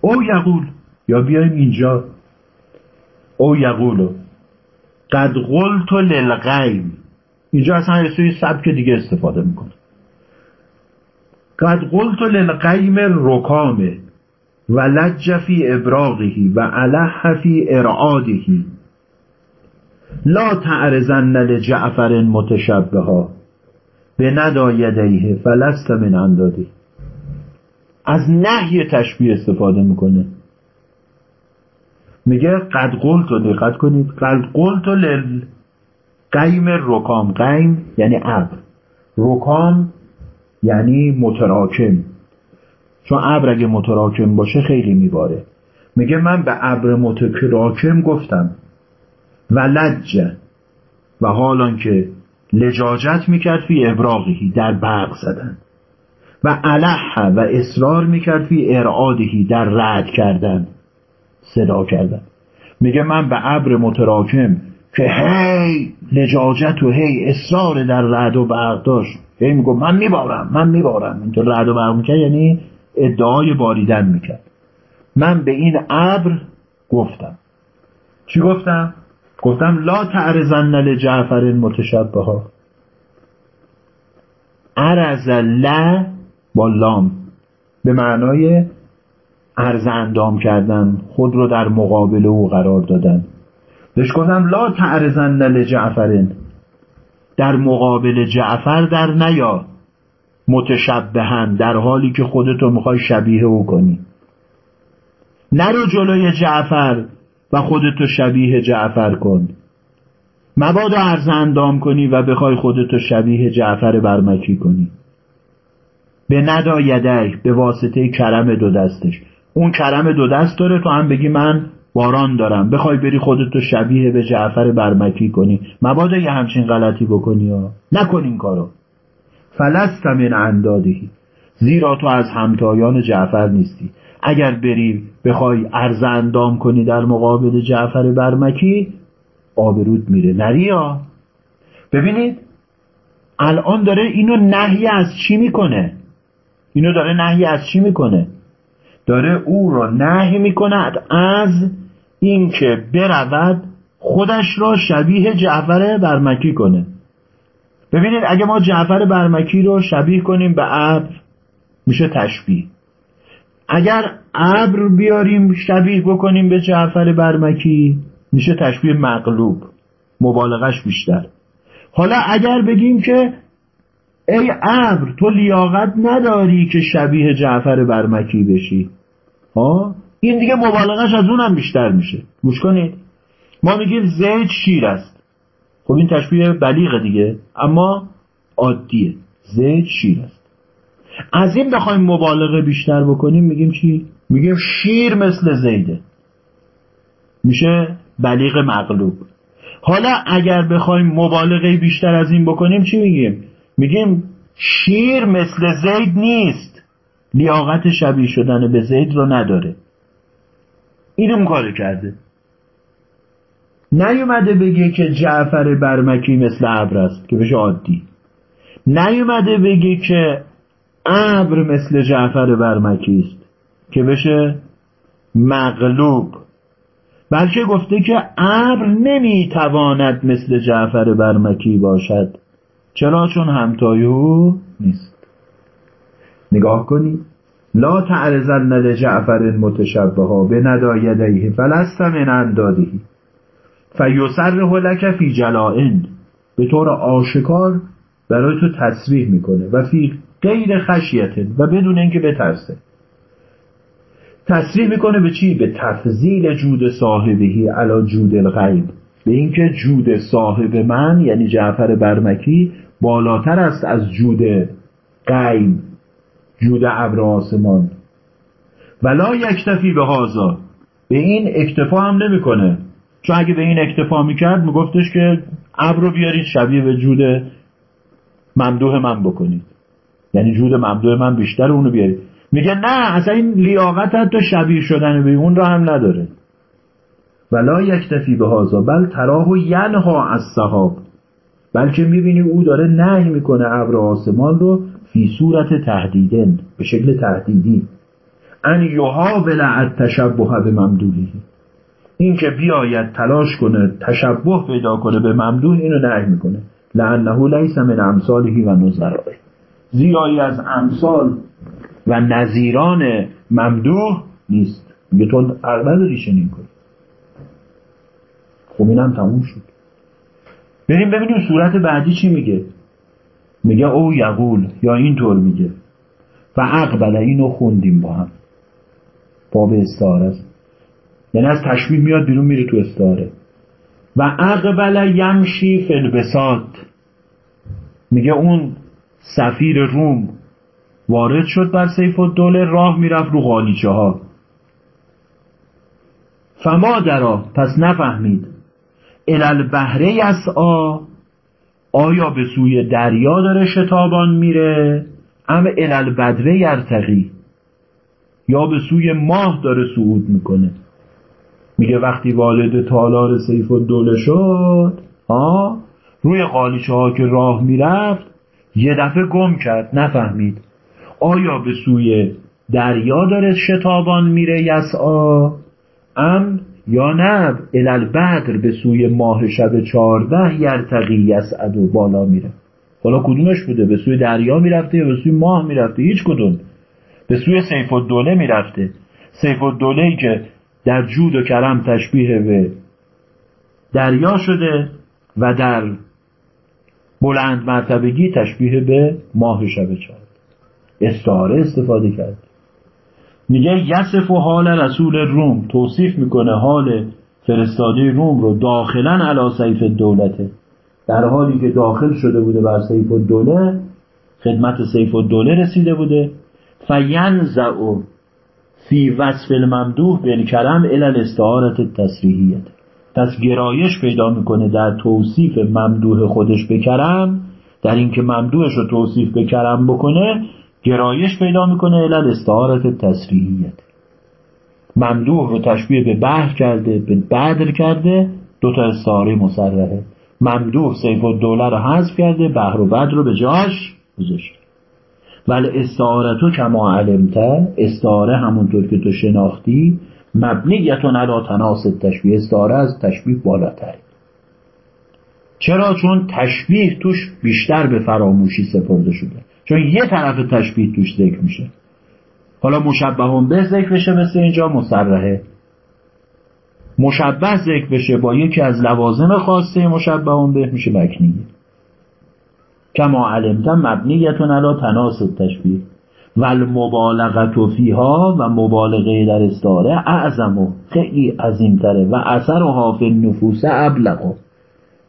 او یقول یا بیایم اینجا. او یقولو قد قلت للغیم اینجا اصلا رسوی سبک دیگه استفاده می‌کنه. قد قلت للغیم رکامه. و لج فی و علح فی لا تعرزن لجعفر متشبه ها به ندایدهی فلست من اندادی از نهی تشبیه استفاده می‌کنه. میگه قد قلت رو دقت کنید. قد قلت لل قیم رکام قیم یعنی ابر رکام یعنی متراکم. چون ابر اگه متراکم باشه خیلی میباره. میگه من به ابر متراکم گفتم. و لجه و حالان که لجاجت می‌کرد فی ابراغی در برق زدن. و علح و اصرار می‌کرد فی ارعادهی در رد کردن. صدا کردن. میگه من به ابر متراکم که هی لجاجت و هی اصرار در رد و برق داشت. هی میگو من میبارم من میبارم. اینطور رد و برق می‌کرد یعنی ادعای باریدن می‌کرد. من به این ابر گفتم. چی گفتم؟ گفتم لا تعرضن لجعفر متشبه ها عرض ل با لام. به معنای عرض اندام کردن خود رو در مقابل او قرار دادن. بهش گفتم لا تعرضن لجعفرین در مقابل جعفر در نیا. متشبهن در حالی که خودتو می‌خوای شبیه او کنی. نرو جلوی جعفر و خودتو شبیه جعفر کن. مبادا عرض اندام کنی و بخوای خودتو شبیه جعفر برمکی کنی. به ندایده به واسطه کرم دو دستش. اون کرم دو دست داره تو هم بگی من باران دارم. بخوای بری خودتو شبیه به جعفر برمکی کنی. مبادا یه همچین غلطی بکنی ها. نکن این کارو. فلست من اندادهی. زیرا تو از همتایان جعفر نیستی. اگر بری بخوای عرض اندام کنی در مقابل جعفر برمکی آبرود میره. نریا ببینید الان داره اینو نهی از چی می‌کنه؟ اینو داره نهی از چی می‌کنه؟ داره او را نهی می‌کند از اینکه برود خودش را شبیه جعفر برمکی کنه. ببینید اگه ما جعفر برمکی رو شبیه کنیم به ابر میشه تشبیه. اگر ابر بیاریم شبیه بکنیم به جعفر برمکی میشه تشبیه مغلوب. مبالغش بیشتر. حالا اگر بگیم که ای ابر تو لیاقت نداری که شبیه جعفر برمکی بشی. ها؟ این دیگه مبالغش از اونم بیشتر میشه. گوش کنید. ما میگیم زید شیر است. خب این تشبیه بلیغه دیگه اما عادیه. زید شیر است. از این بخوایم مبالغه بیشتر بکنیم میگیم چی؟ میگیم شیر مثل زیده. میشه بلیغ مغلوب. حالا اگر بخوایم مبالغه بیشتر از این بکنیم چی میگیم؟ میگیم شیر مثل زید نیست. لیاقت شبیه شدن به زید رو نداره. اینم کار کرده. نیومده بگه که جعفر برمکی مثل ابر است که بشه عادی. نیومده بگه که ابر مثل جعفر برمکی است که بشه مغلوب. بلکه گفته که ابر نمی‌تواند مثل جعفر برمکی باشد. چرا؟ چون همتای او نیست. نگاه کنید لا تعرضن لجعفر متشبها به ندایدهی فلست من اندادهی فیسره لک فی جلائن. به طور آشکار برای تو تصریح می‌کنه و فی غیر خشیت و بدون اینکه بترسه. تصریح می‌کنه به چی؟ به تفضیل جود صاحبهی علا جود الغیب. به اینکه جود صاحب من یعنی جعفر برمکی بالاتر است از جود غیب جود ابر آسمان. ولا یکتفی به هازا به این اکتفا هم نمی‌کنه. چون اگه به این اکتفا می‌کرد میگفتش که ابر رو بیارید شبیه به جود ممدوح من بکنید. یعنی جود ممدوح من بیشتر اونو بیارید. میگه نه اصلا این لیاقت حتی شبیه شدن به اون را هم نداره. ولا یکتفی به هازا بل تراه و ینها از صحاب. بلکه می‌بینی او داره نهی می‌کنه ابر آسمان رو فی صورت تهدیدن به شکل تهدیدی. ان یحاول التشبه به ممدوحی این که بیاید تلاش کنه تشبه پیدا کنه به ممدوح اینو نهی می‌کنه. لانه لیس من امثالهی و نظرائه زیایی از امثال و نظیران ممدوح نیست. میگه تو حق نداری چنین کنی. خب اینم تموم شد. بریم ببینیم صورت بعدی چی میگه. میگه او یقول یا اینطور میگه. و اقبل اینو خوندیم با هم. باب استعاره است. یعنی از تشبیه میاد بیرون میره تو استعاره. و اقبل یمشی فلبسات میگه اون سفیر روم وارد شد بر سیف و دوله راه می‌رفت رو غالیچه ها فما درا؟ پس نفهمید. الال بهره یسعا آیا به سوی دریا داره شتابان میره؟ ام الال بدره یرتقی. یا به سوی ماه داره صعود می‌کنه. میگه وقتی والد تالار سیف و دوله شد آه روی قالیچه ها که راه می‌رفت یه دفعه گم کرد نفهمید. آیا به سوی دریا داره شتابان میره یسعا؟ ام یا نه؟ بدر به سوی ماه شب چهارده یرتقی یسعد و بالا میره. حالا کدومش بوده؟ به سوی دریا می‌رفته یا به سوی ماه می‌رفته؟ هیچ کدوم. به سوی سیف الدوله می‌رفته. سیف الدوله که در جود و کرم تشبیه به دریا شده و در بلند مرتبگی تشبیه به ماه شب چهارده استعاره استفاده کرد. میگه يصف حال رسول الروم. توصیف می‌کنه حال فرستاده روم رو داخلا على سيف الدولة در حالی که داخل شده بوده بر سیف الدوله خدمت سیف الدوله رسیده بوده. فينزع في وصف الممدوح بالكرم إلى الاستعارة التصريحية پس گرایش پیدا می‌کنه در توصیف ممدوح خودش به کرم در اینکه ممدوحش رو توصیف به کرم بکنه گرایش پیدا می‌کنه علل استعارت تصریحیت ممدوح رو تشبیه به بحر کرده به بدر کرده دوتا استعاره مسرحه ممدوح سیف و دوله رو حذف کرده بحر و بدر رو به جاش گذاشته. ولی استعارتو کما علمته استعاره همونطور که تو شناختی مبنیتون علا تناسب تشبیه استعاره از تشبیه بالاتر چرا؟ چون تشبیه توش بیشتر به فراموشی سپرده شده. چون یه طرف تشبیه توش ذکر میشه. حالا مشبه به ذکر بشه مثل اینجا مصرحه. مشبه ذکر بشه با یکی از لوازم خاصه مشبه به میشه مکنیه. کما علمتم مبنیتون علا تناسب تشبیه و المبالغت فیها و مبالغه در استاره اعظم و خیلی عظیمتره و اثر و حافظ نفوس ابلغ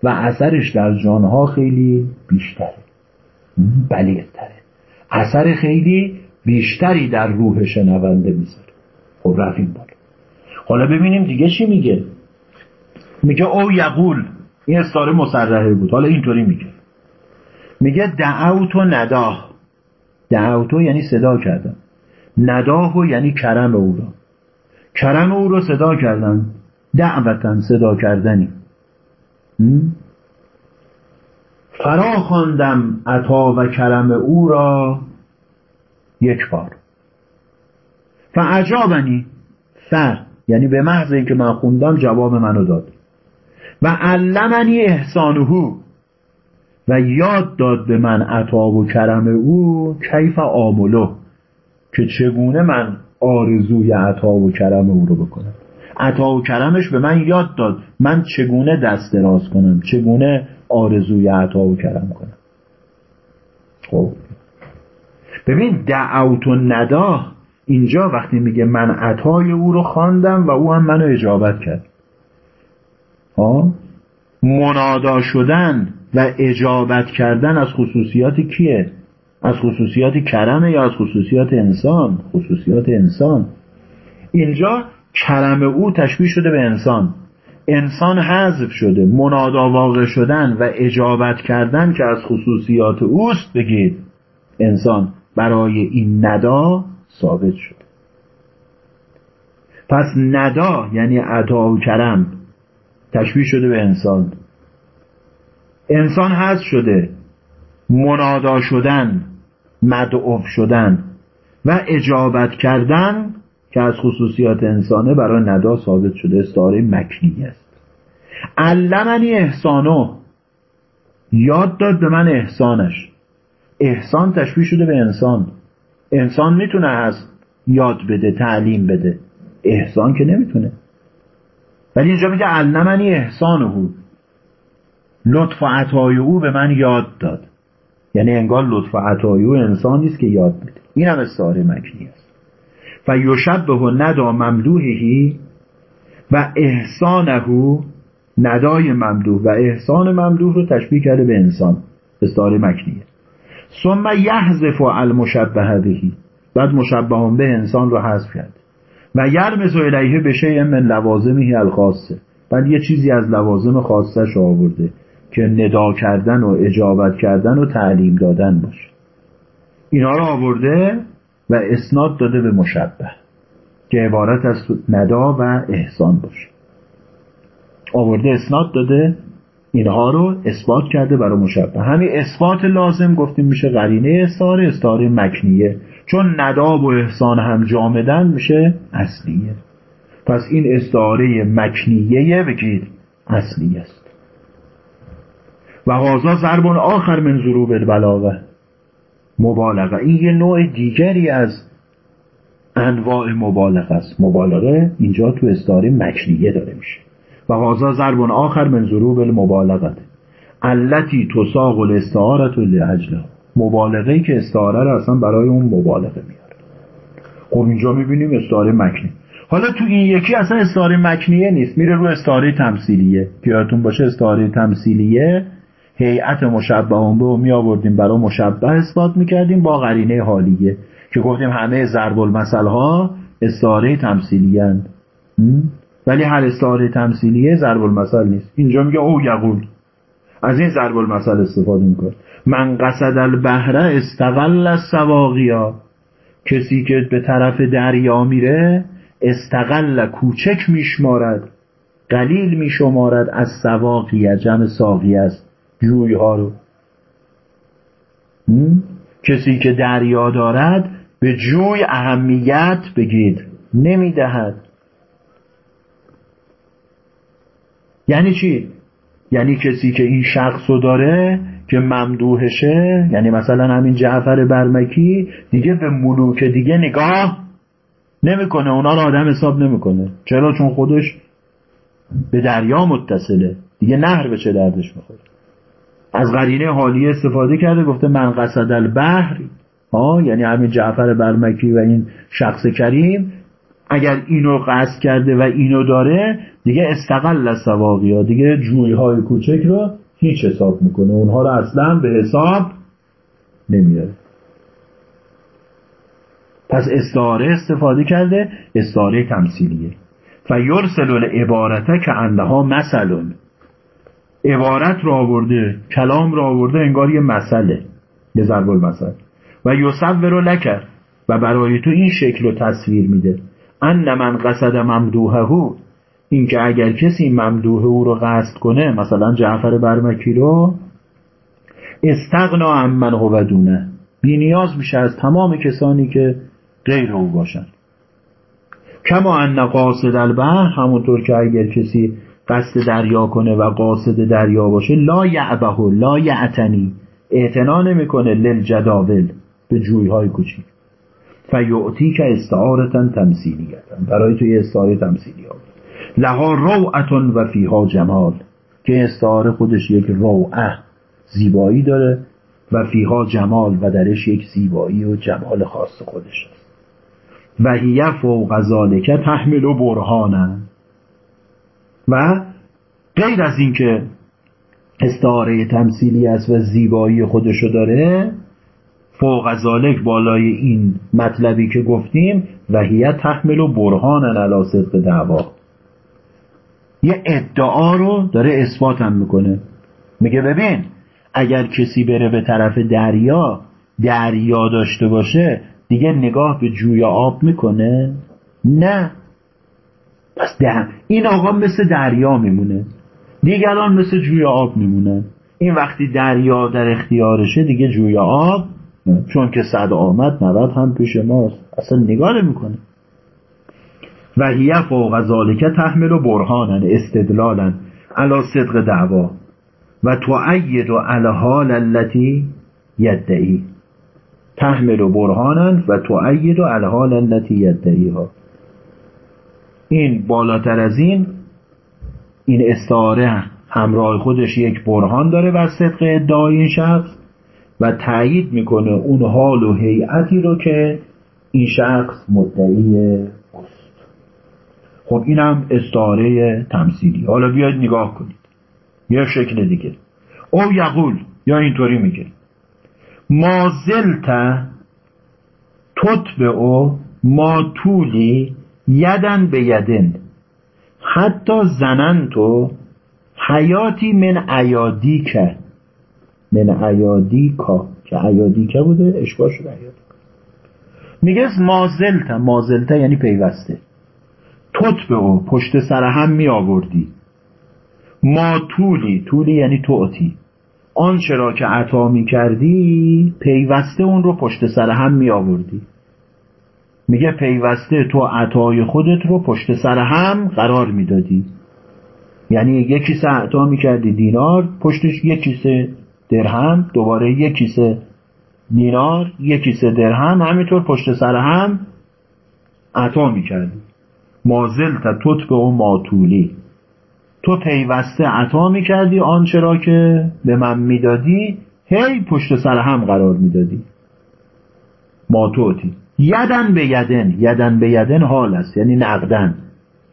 و اثرش در جانها خیلی بیشتره. بلیغتره. اثر خیلی بیشتری در روح شنونده می‌ذاره. خب رفیم بالا حالا ببینیم دیگه چی میگه. میگه او یقول. این استاره مسرحه بود. حالا اینطوری میگه. میگه دعوت و نداه دعوتو یعنی صدا کردم نداه یعنی کرم او را کرم او رو صدا کردن. دعوتن صدا کردنی. فرا خواندم عطا و کرم او را یک بار. فعجابنی. سر یعنی به محض اینکه من خوندم جواب منو داد. و علمنی احسانهو. و یاد داد به من عطا و کرم او کیف آملو که چگونه من آرزوی عطا و کرم او رو بکنم. عطا و کرمش به من یاد داد من چگونه دست دراز کنم چگونه آرزوی عطا و کرم کنم. خب. ببین دعوت و ندا اینجا وقتی میگه من عطای او رو خواندم و او هم منو اجابت کرد. ها؟ منادا شدن و اجابت کردن از خصوصیات کیه؟ از خصوصیات کرمه یا از خصوصیات انسان؟ خصوصیات انسان. اینجا کرم او تشبیه شده به انسان. انسان حذف شده منادا واقع شدن و اجابت کردن که از خصوصیات اوست بگید انسان برای این ندا ثابت شد. پس ندا یعنی عطا و کرم تشبیه شده به انسان. انسان هست شده منادا شدن مدعوف شدن و اجابت کردن که از خصوصیات انسانه برای ندا ثابت شده استعاره مکنی است. علمنی احسانو. یاد داد به من احسانش. احسان تشبیه شده به انسان. انسان می‌تونه از یاد بده تعلیم بده. احسان که نمی‌تونه. ولی اینجا میگه علمنی احسان بود لطف و عطای او به من یاد داد. یعنی انگار لطف و عطای او انسان نیست که یاد بده. این هم استعاره مکنی است. و یشبه ندا ممدوحهی و احسانه ندای ممدوح و احسان ممدوح رو تشبیه کرده به انسان. استعاره مکنیه ثم یحذف المشبه بهی بعد مشبه به انسان رو حذف کرد و یرمز الیه به شیء من لوازمه الخاصه. بعد یه چیزی از لوازم خاصش آورده. که ندا کردن و اجابت کردن و تعلیم دادن باشه. اینا رو آورده و اسناد داده به مشبه که عبارت از ندا و احسان باشه. آورده اسناد داده اینها رو اثبات کرده برای مشبه. همین اثبات لازم گفتیم میشه قرینه استاره استاره مکنیه. چون نداب و احسان هم جامدن میشه اصلیه. پس این استعاره مکنیه بگید اصلی است. و غازا ضربون آخر من ضروب البلاغه. مبالغه این یه نوع دیگری از انواع مبالغه است. مبالغه اینجا تو استعاره مکنیه داره میشه. و غازا ضربون آخر من ضروب المبالغه. التي تساق الاستعاره لاجلها مبالغه ای که استعاره رو اصلا برای اون مبالغه میاره. خب اینجا می‌بینیم استعاره مکنی. حالا تو این یکی اصلا استعاره مکنیه نیست. میره رو استعاره تمثیلیه. که باشه استعاره تمثیلیه هیئت مشبه به می آوردیم برای مشبه اثبات می‌کردیم با قرینه حالیه که گفتیم همه ضرب المثل ها استعاره تمثیلیه ولی هر استعاره تمثیلیه ضرب المثل نیست. اینجا میگه او یقول. از این ضرب المثل استفاده می‌کنه من قصد البحر استقل از سواقیا. کسی که به طرف دریا میره استقل کوچک میشمارد. قلیل میشمارد از سواقیه جمع ساقی است. جویها رو. کسی که دریا دارد به جوی اهمیت بگید. نمی‌دهد. یعنی چی؟ یعنی کسی که این شخص رو داره که ممدوحشه یعنی مثلا همین جعفر برمکی دیگه به ملوک دیگه نگاه نمی‌کنه. اونا رو آدم حساب نمی‌کنه. چرا؟ چون خودش به دریا متصله. دیگه نهر به چه دردش می‌خوره؟ از قرینه حالی استفاده کرده گفته من قصد البحر ها یعنی همین جعفر برمکی و این شخص کریم اگر اینو قصد کرده و اینو داره دیگه استقل از ها دیگه جوی های کوچک رو هیچ حساب می‌کنه. اونها رو اصلا به حساب نمیاره پس استعاره استفاده کرده استعاره تمثیلیه. و یرسل العبارته که انها مثلون. عبارت را آورده کلام را آورده انگار یه مسئله به ضرب المثل. و یصور لکر و برای تو این شکل رو تصویر میده. ان من قصد ممدوحه اینکه اگر کسی ممدوح او رو قصد کنه مثلا جعفر برمکی رو استغنا عن من هو دونه. بی نیاز میشه از تمام کسانی که غیر او باشن. کما ان قاصد البحر همونطور که اگر کسی قصد دریا کنه و قاصد دریا باشه لا یعبه لا یعتنی. اعتنا نمی‌کنه للجداول به جویهای کوچیک. فیعطی که استعارتا تمثیلیتن. برای تو یه استعاره تمثیلی ها لها روعتون و فیها جمال. که استعاره خودش یک روعه زیبایی داره و فیها جمال و درش یک زیبایی و جمال خاص خودش است. و هیه فوق ذالک تحمل و برهانن. و غیر از اینکه استعاره تمثیلی است و زیبایی خودشو داره فوق ذالک بالای این مطلبی که گفتیم و هیه تحمل و برهانن علی صدق دعوا. یه ادعا رو داره اثباتم می‌کنه. میگه ببین اگر کسی بره به طرف دریا دریا داشته باشه دیگه نگاه به جوی آب می‌کنه؟ نه. پس ده این آقا مثل دریا میمونه. دیگران مثل جوی آب میمونه. این وقتی دریا در اختیارشه دیگه جوی آب چون که صد آمد نود هم پیش ماست. اصلا نگاه می‌کنه و هیه فوق ذالکه تحمل و برهانن استدلالن علا صدق دعوا. و تعید و الحال التي یدعی. تحمل و برهانن و تعید و الحال التي یدعی ها این بالاتر از این این استعاره همراه خودش یک برهان داره و صدق ادعای این شخص و تایید می‌کنه اون حال و هیئتی رو که این شخص مدعی است. خب اینم استعاره تمثیلی. حالا بیاید نگاه کنید. یه شکل دیگه. او یقول یا اینطوری میگه. ما زلت او ما طولی یدن به یدن. حتی زنن تو حیاتی من که من عیادیکا که عیادیکه بوده اشباه شده عیادیکا میگه مازلتا مازلتا یعنی پیوسته. توت به او پشت سر هم می آوردی. ما طولی طولی یعنی توتی. آنچه را که عطا می کردی پیوسته اون رو پشت سر هم می آوردی. میگه پیوسته تو عطای خودت رو پشت سر هم قرار می‌دادی. یعنی یک کیسه عطا می‌کردی دینار پشتش یک کیسه درهم دوباره یک کیسه دینار یک کیسه درهم همینطور پشت سر هم عطا می‌کردی. مازل تا توت به اون ماتولی. تو پیوسته عطا می‌کردی آنچه را که به من می‌دادی هی پشت سر هم قرار می‌دادی. ماتوتی. یدن به یدن یدن به یدن حال است یعنی نقدن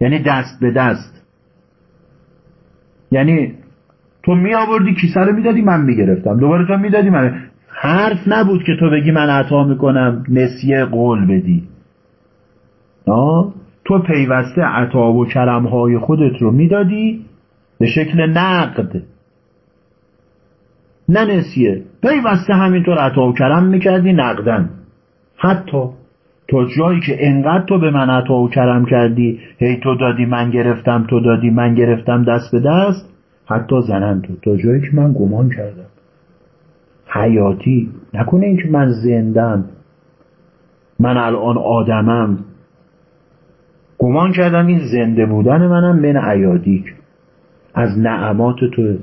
یعنی دست به دست. یعنی تو می آوردی کیسه رو می‌دادی من می‌گرفتم. دوباره تو می‌دادی من حرف نبود که تو بگی من عطا می‌کنم نسیه قول بدی. آه؟ تو پیوسته عطا و کرمهای خودت رو می‌دادی به شکل نقد. نه نسیه. پیوسته همینطور عطا و کرم می‌کردی نقدن. حتی تا جایی که انقدر تو به من عطا و کرم کردی هی تو دادی من گرفتم تو دادی من گرفتم دست به دست حتی زنن تو تا جایی که من گمان کردم. حیاتی نکنه اینکه من زندم من الان آدمم. گمان کردم این زنده بودن منم من عیادیک از نعمات تو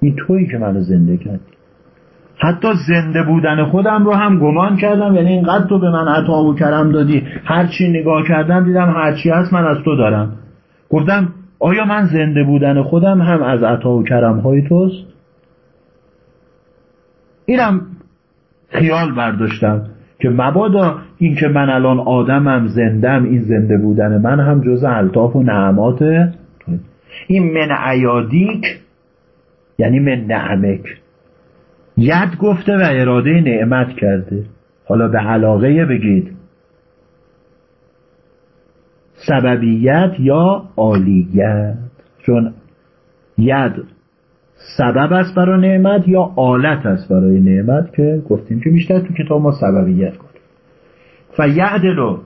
این تویی که منو زنده کردی. حتی زنده بودن خودم رو هم گمان کردم. یعنی اینقدر تو به من عطا و کرم دادی. هرچی نگاه کردم دیدم هرچی هست من از تو دارم. گفتم آیا من زنده بودن خودم هم از عطا و کرم های توست؟ اینم خیال برداشتم که مبادا این که من الان آدمم زندم این زنده بودن من هم جز الطاف و نعمات این من عیادیک یعنی من نعمک. ید گفته و اراده نعمت کرده. حالا به علاقه بگید. سببیت یا عالیت؟ چون ید سبب است برای نعمت یا آلت است برای نعمت که گفتیم که بیشتر تو کتاب ما سببیت کنیم فیعدلو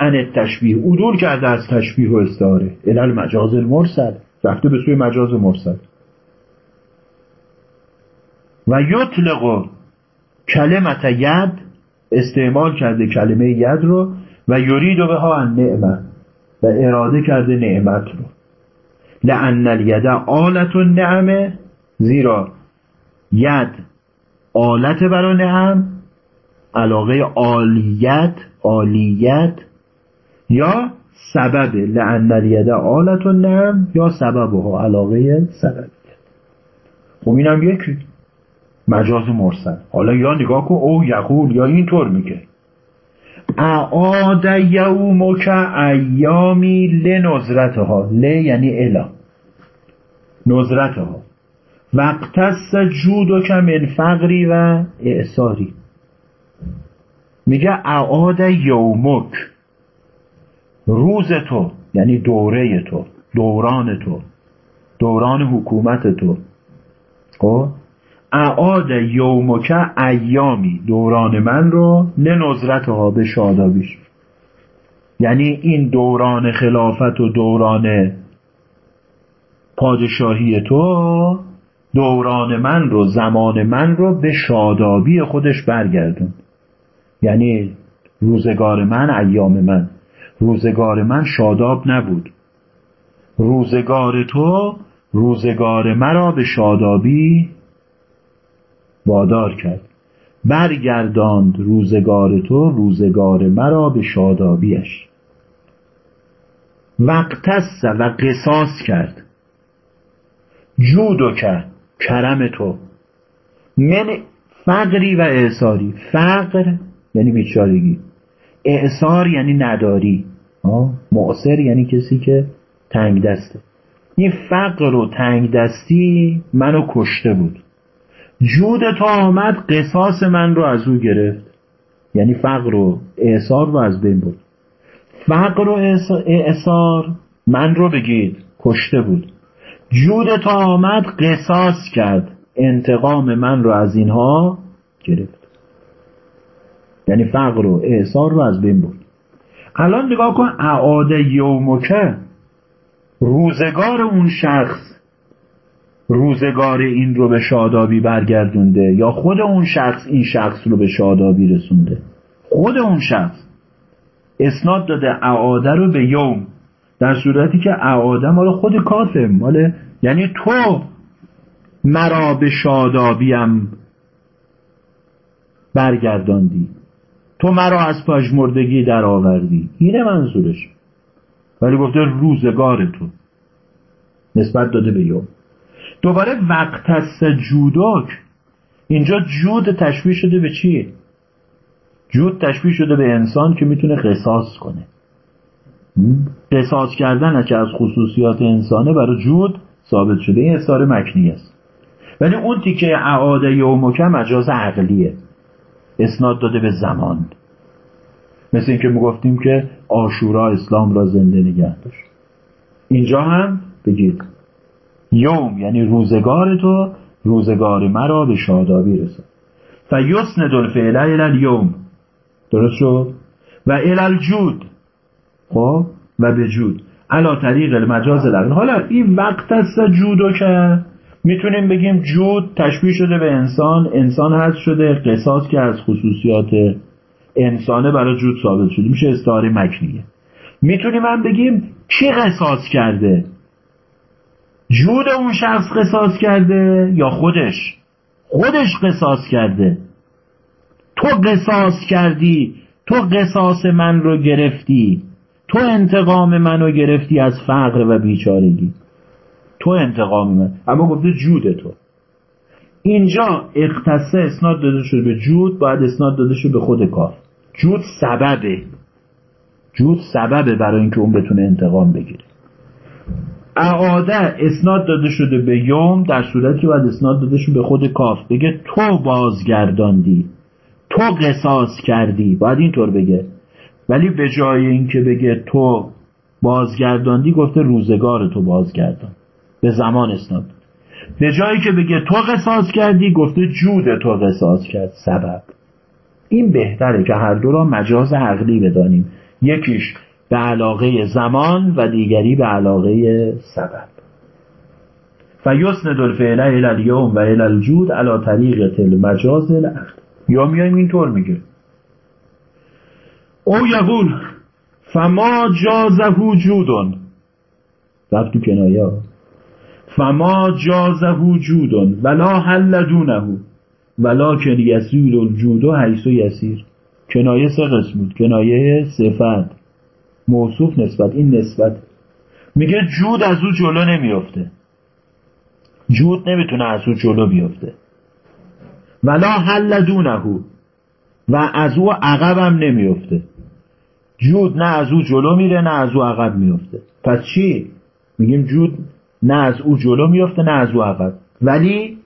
ان تشبیه عدول کرده از تشبیه و استعاره الال مجاز المرسل. رفته به سوی مجاز مرسل. و یطلق کلمت ید استعمال کرده کلمه ید رو و یرید به ها نعمت و اراده کرده نعمت رو. لعن الید آلت النعمه زیرا ید آلت برای نعم علاقه عالیت عالیت یا سبب. لعن الید آلت النعم یا سببها علاقه سببیت خب اینم یکی مجاز مرسل. حالا یا نگاه کن او یقول یا اینطور میگه. اعاد یومک ایامی لنظرتها ل یعنی الا. نظرتها وقتس جودک من فقری و اعصاری میگه اعاد یومک. روز تو یعنی دوره تو دوران تو دوران حکومت تو. خب؟ اعاد یومک ایامی دوران من رو لنظرتها به شادابیش یعنی این دوران خلافت و دوران پادشاهی تو دوران من رو زمان من رو به شادابی خودش برگردون. یعنی روزگار من ایام من. روزگار من شاداب نبود. روزگار تو روزگار مرا به شادابی وادار کرد. برگرداند روزگار تو روزگار مرا به شادابیش. وقتست و قصاص کرد. جودو کرد کرم تو. من فقری و اعصاری. فقر یعنی بیچارگی اعصار یعنی نداری. معصر یعنی کسی که تنگ دسته. این فقر و تنگ دستی منو کشته بود. جود تا آمد قصاص من رو از او گرفت. یعنی فقر و اعصار رو از بین بود فقر و اعصار من رو بگید کشته بود. جود تا آمد قصاص کرد. انتقام من رو از اینها گرفت. یعنی فقر و اعصار رو از بین بود الان نگاه کن اعاده یومکه. روزگار اون شخص روزگار این رو به شادابی برگردونده یا خود اون شخص این شخص رو به شادابی رسونده؟ خود اون شخص. اسناد داده اعاده رو به یوم. در صورتی که اعاده مال خود کافه. مال یعنی تو مرا به شادابیم برگرداندی. تو مرا از پژمردگی در آوردی اینه منظورش. ولی گفته روزگار تو. نسبت داده به یوم. دوباره وقت جودک اینجا جود تشبیه شده به چی؟ جود تشبیه شده به انسان که می‌تونه قصاص کنه. قصاص کردن که از خصوصیات انسانه برای جود ثابت شده. این اصار مکنی است. ولی اون تیکه اعاده یومکه مجاز عقلیه. اسناد داده به زمان. مثل اینکه می‌گفتیم که آشورا اسلام را زنده نگه داشت. اینجا هم بگید. یوم یعنی روزگار تو روزگار مرا به شادابی رسد فیسند الفعل الى اليوم درست شد؟ و الى الجود. خب؟ و به جود. علا طریق المجاز لغن حالا این وقت است جودو که می‌تونیم بگیم جود تشبیه شده به انسان. انسان هست شده قصاص که از خصوصیات انسانه برای جود ثابت شده. میشه استعاره مکنیه. می‌تونیم هم بگیم کی قصاص کرده؟ جود اون شخص قصاص کرده یا خودش؟ خودش قصاص کرده. تو قصاص کردی تو قصاص من رو گرفتی تو انتقام منو گرفتی از فقر و بیچارگی. تو انتقام من. اما گفته جود تو. اینجا اختصه اسناد داده شده به جود باید اسناد داده شده به خود کار جود سببه. جود سببه برای اینکه اون بتونه انتقام بگیره. اعاده اسناد داده شده به یوم در صورتی که باید اسناد داده شده به خود کاف. بگه تو بازگرداندی تو قصاص کردی. باید اینطور بگه. ولی به جای اینکه بگه تو بازگرداندی گفته روزگار تو بازگردان. به زمان اسناد. به جایی که بگه تو قصاص کردی گفته جود تو قصاص کرد. سبب. این بهتره که هر دو را مجاز عقلی بدانیم. یکیش به علاقه زمان و دیگری به علاقه سبب. و یسند الفعله الى الیوم و الى الجود علی طریق المجاز العقل یا میایم اینطور میگه. او یقول فما جازه جودون رفت تو کنایه فما جازه جودون ولا حل دونه. ولکن یسیر الجود حیث و یسیر. کنایه سه قسم بود کنایه صفت. موصوف نسبت این نسبت میگه جود از او جلو نمیافته. جود نمی‌تونه از او جلو بیفته ولا حل دونه و از او عقبم نمیفته جود نه از او جلو میره نه از او عقب میفته پس چی؟ میگیم جود نه از او جلو میفته نه از او عقب. ولی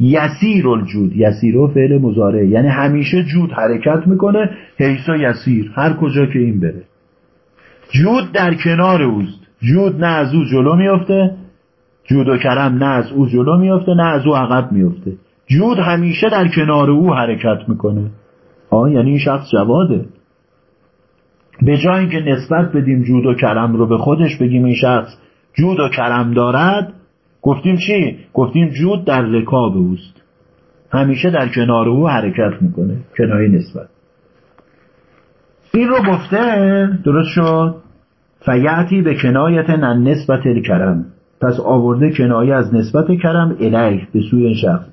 یسیر الجود یسیر و فعل مزاره یعنی همیشه جود حرکت می‌کنه حیث یسیر. هر کجا که این بره. جود در کنار اوست. جود نه از او جلو میفته جود و کرم نه از او جلو میفته نه از او عقب میفته جود همیشه در کنار او حرکت می‌کنه. آه یعنی این شخص جواده. به جای اینکه نسبت بدیم جود و کرم رو به خودش بگیم این شخص جود و کرم دارد گفتیم چی؟ گفتیم جود در رکاب اوست. همیشه در کنار او حرکت می‌کنه کنایه نسبت. این رو گفته درست شد؟ فیعتی به کنایت نن نسبت کرم پس آورده کنایه از نسبت کرم الیه به سوی این شخص.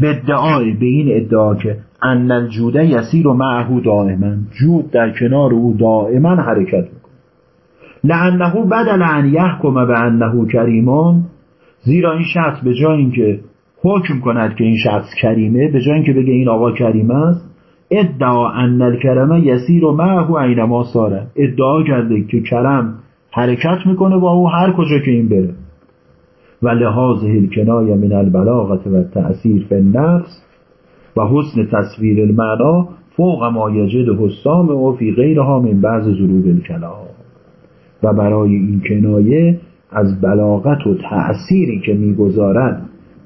به ادعای به این ادعا که ان الجوده یسیر و معهو دائما. جود در کنار او دائما حرکت می‌کنه لعنه بدل ان یحکم به انه کریمان زیرا این شخص به جای اینکه حکم کند که این شخص کریمه به جای اینکه بگه این آقا کریم است ادعا ان الکرمه یسیر و معه اینما ساره. ادعا کرده که کرم حرکت می‌کنه با او هر کجا که این بره. و لحاظ الکنایه من البلاغت و تأثیر فی النفس و حسن تصویر المعنا فوق ما یجد حسام و فی غیرها من بعض ضروب الکلام. و برای این کنایه از بلاغت و تأثیری که می‌گذارد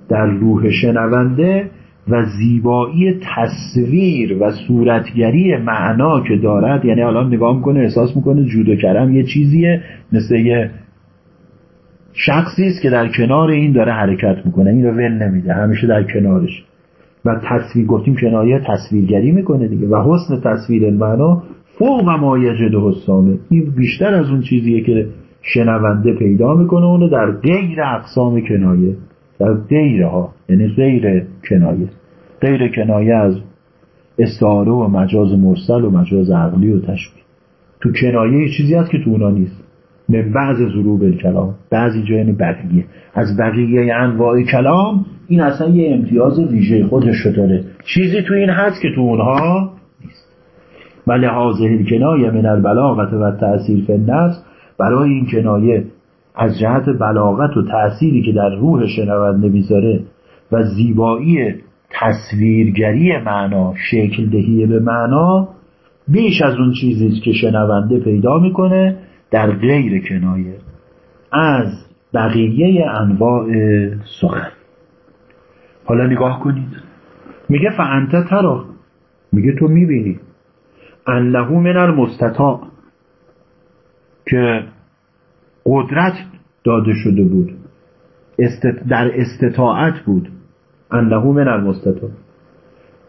در روح شنونده و زیبایی تصویر و صورتگری معنا که دارد یعنی الان نگاه می‌کنه احساس می‌کنه جود و کرم یه چیزیه مثل یه شخصی است که در کنار این داره حرکت می‌کنه این رو ول نمیده همیشه در کنارش. و تصویر گفتیم کنایه تصویرگری می‌کنه دیگه و حسن تصویر معنا فوق ما یجد حسامه این بیشتر از اون چیزیه که شنونده پیدا می‌کنه اونو در غیر اقسام کنایه در غیره ها یعنی غیر کنایه. غیر کنایه از استعاره و مجاز مرسل و مجاز عقلی و تشبیه. تو کنایه چیزی هست که تو اونا نیست. من بعض ضروب کلام بعضی جا یعنی بقیه از بقیه انواع کلام این اصلا یه امتیاز ویژه خودش داره. چیزی تو این هست که تو اونها نیست. و لحاظ کنایه من البلاغت و تأثیر فی برای این کنایه از جهت بلاغت و تأثیری که در روح شنونده می‌ذاره و زیبایی تصویرگری معنا شکل دهی به معنا بیش از اون چیزی که شنونده پیدا می‌کنه در غیر کنایه. از بقیه انواع سخن. حالا نگاه کنید. میگه فانت ترا. میگه تو می‌بینی. انه من المستطاع. که قدرت داده شده بود. در استطاعت بود. انه من المستطاع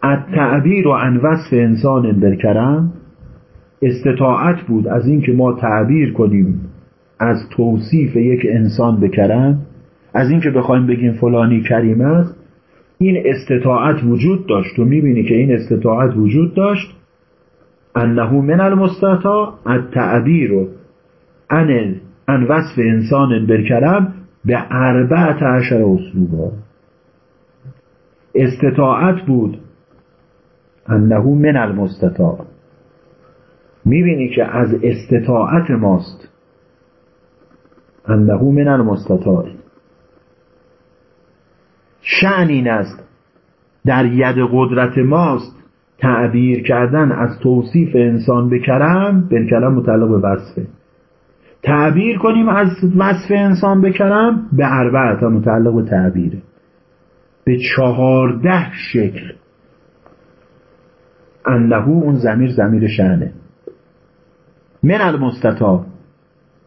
التعبیر عن وصف انسان بالکرم استطاعت بود از اینکه ما تعبیر کنیم از توصیف یک انسان به کرم از اینکه بخوایم بگیم فلانی کریم است این استطاعت وجود داشت. تو می‌بینی که این استطاعت وجود داشت. انه من المستطاع التعبیر عن ان وصف انسان برکرم به اربعت عشر اسلوبا. استطاعت بود. انه من المستطاع. می‌بینی که از استطاعت ماست. انه من المستطاع. شعن این است در ید قدرت ماست. تعبیر کردن از توصیف انسان به کرم بالکلم متعلق به وصفه. تعبیر کنیم از وصف انسان به کرم به اربعت متعلق به تعبیره. به چهارده شکل. انهو اون زمیر زمیر شهنه من المستطاع.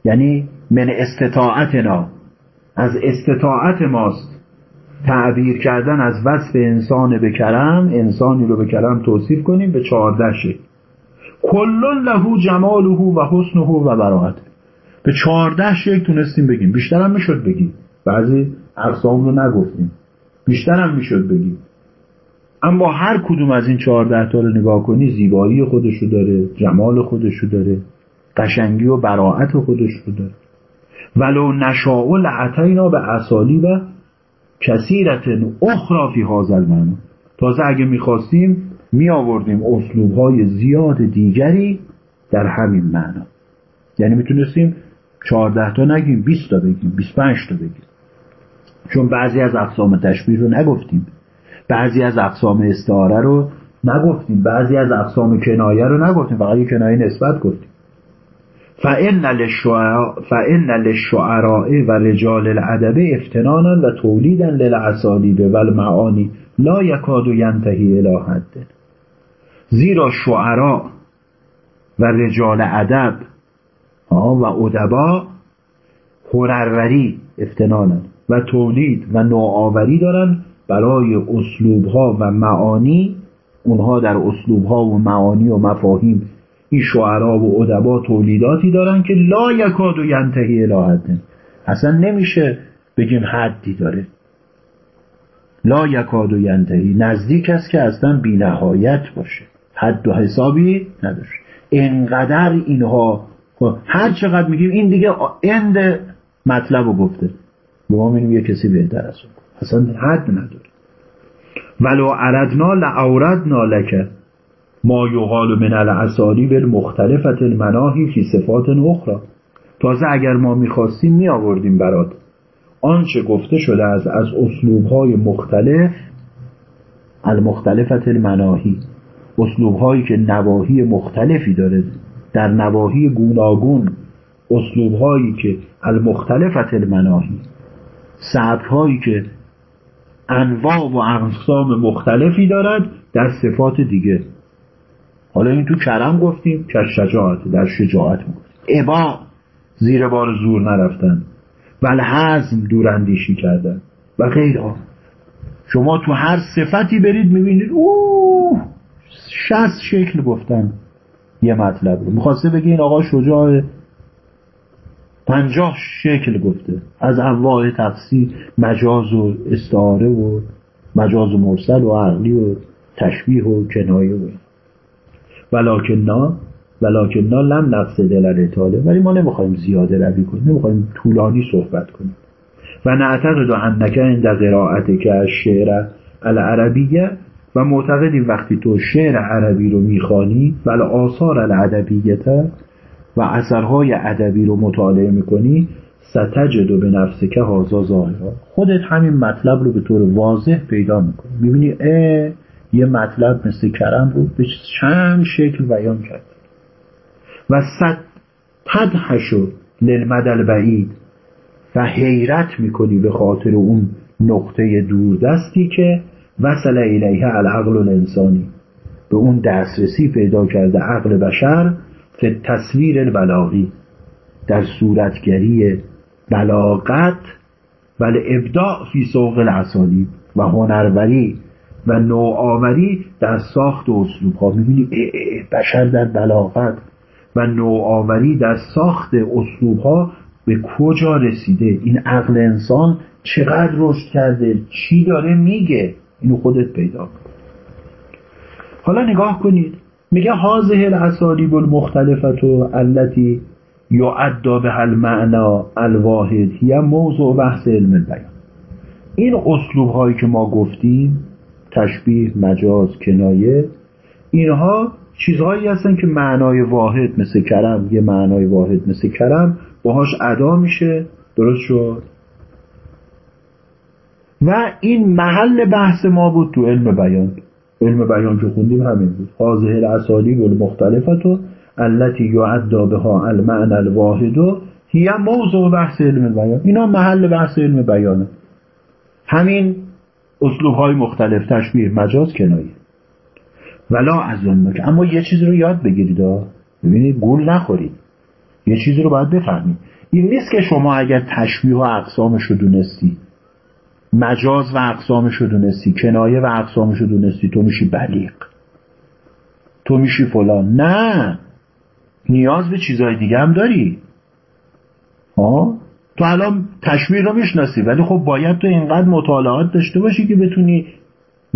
یعنی من استطاعتنا. از استطاعت ماست. تعبیر کردن از وصف انسان به کرم انسانی رو به کرم توصیف کنیم به چهارده شکل. کلون له جماله و حسنه و براعت به چهارده شکل تونستیم بگیم. بیشتر هم می‌شد بگیم. بعضی اقسام رو نگفتیم. بیشتر هم می‌شد بگیم. اما هر کدوم از این چهارده تا رو نگاه کنی زیبایی خودشو داره جمال خودشو داره قشنگی و براعت خودش رو داره. ولو نشاء لعتینا به اصالی و کثیرت اخرى فی المعنی. تازه اگه می‌خواستیم می آوردیم اسلوب های زیاد دیگری در همین معنا. یعنی می‌تونستیم چهارده تا نگیم 20 تا بگیم 25 تا بگیم. چون بعضی از اقسام تشبیه رو نگفتیم. بعضی از اقسام استعاره رو نگفتیم. بعضی از اقسام کنایه رو نگفتیم. فقط یه کنایه نسبت گفتیم. فإن للشعراء و رجال العدب افتنانا و تولیدا للعصالیب و المعانی لا یکاد ینتهی حد. زیرا شعرا و رجال ادب و ادبا هنروری افتنانن و تولید و نوآوری دارن برای اسلوبها و معانی. اونها در اسلوبها و معانی و مفاهیم این شعرا و ادبا تولیداتی دارن که لا یکاد و ینتهی الهدن اصلا نمیشه بگیم حدی داره. لا یکاد و ینتهی. نزدیک است که اصلا بی نهایت باشه. حد و حسابی نداشت. انقدر اینها خب، هر چقدر میگیم این دیگه اند مطلب رو گفته. ما میگیم یه کسی بهتر از اون اصلا حد نداره. ولو اردنا لاوردنا لکه ما یقال من الاسالیب المختلفت المناهی فی صفات اخرى تازه اگر ما می‌خواستیم می آوردیم برات. آنچه گفته شده از از اسلوب های مختلف المختلفت المناهی. اسلوب هایی که نواهی مختلفی داره. در نواهی گوناگون اسلوب هایی که المختلفت المناهی. سبک هایی که انواع و اقسام مختلفی دارد در صفات دیگه. حالا این تو کرم گفتیم که شجاعت در شجاعت گفتیم. ابا زیر بار زور نرفتن. ول حزم دوراندیشی کردن. و غیرها شما تو هر صفتی برید می‌بینید اوه شست شکل گفتن. یه مطلب رو. می‌خواسته بگه این آقا شجاع پنجاه شکل گفته. از انواع تفسیر مجاز و استعاره و مجاز و مرسل و عقلی و تشبیه و کنایه و ولکن ولکننا لم نقص دل اطاله ولی ما نمی‌خوایم زیاده روی کنیم نمی‌خوایم طولانی صحبت کنیم. و نعتقد قرائت که از شعر العربیه و معتقدیم وقتی تو شعر عربی رو می‌خوانی ولی آثار العدبیت و اثرهای ادبی رو مطالعه می‌کنی ستجد به نفس که هازا ظاهرا. خودت همین مطلب رو به طور واضح پیدا می‌کنی. می‌بینی اه یه مطلب مثل کرم رو به چند شکل بیان کرد. و صد تدهشو للمدل بعید و حیرت می‌کنی به خاطر اون نقطه دوردستی که وصل الیه العقل الانسانی. به اون دسترسی پیدا کرده عقل بشر به تصویر البلاغی در صورتگری بلاغت ولی ابداع فی سوق الاسالیب و هنروری و نوآوری در ساخت اسلوب ها می‌بینی؟ بشر در بلاغت و نوآوری در ساخت اسلوب ها به کجا رسیده؟ این عقل انسان چقدر رشد کرده؟ چی داره میگه؟ اینو خودت پیدا کن. حالا نگاه کنید. میگه حاضه الاسالیب المختلفت و التي یعدا به المعنا الواحد یا موضوع بحث علم بیان این اسلوب هایی که ما گفتیم تشبیه مجاز کنایه اینها چیزهایی هستن که معنای واحد مثل کرم یه معنای واحد مثل کرم باهاش ادا میشه. درست شد؟ و این محل بحث ما بود تو علم بیان. علم بیان که خوندیم همین بود. حاضه الاسالیب المختلفت و التي یعدا بها المعنى الواحد هی موضوع بحث علم بیان. اینا محل بحث علم بیانه. همین اسلوب های مختلف تشبیه مجاز کنایه. ولا از که اما یه چیزی رو یاد بگیرید ببینید گول نخورید. یه چیزی رو باید بفهمید. این نیست که شما اگر تشبیه و اقسامش رو دونستی مجاز و اقسامش رو دونستی کنایه و اقسامش رو دونستی. تو میشی بلیق تو میشی فلان. نه. نیاز به چیزهای دیگه هم داری. ها تو الان تشبیه رو می‌شناسی ولی خب باید تو اینقدر مطالعات داشته باشی که بتونی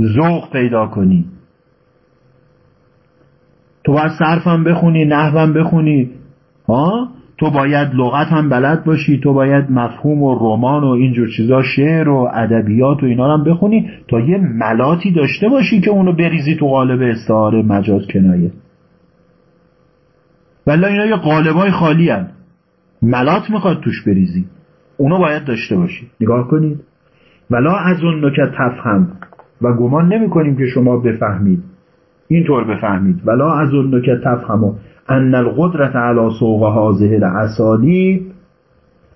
ذوق پیدا کنی. تو باید صرفم بخونی نحوم بخونی. ها تو باید لغت هم بلد باشی تو باید مفهوم و رمان و اینجور چیزا شعر و ادبیات و اینا هم بخونی تا یه ملاتی داشته باشی که اونو بریزی تو قالب استعاره مجاز کنایه. ولی اینا یه قالبای خالی هن. ملات می‌خواد توش بریزی. اونو باید داشته باشی. نگاه کنید. ولا از اون نکت تفهم و گمان نمی کنیم که شما بفهمید. اینطور بفهمید. ولا از اون نکت تفهم ان القدرت علی سوق هذه الاسالیب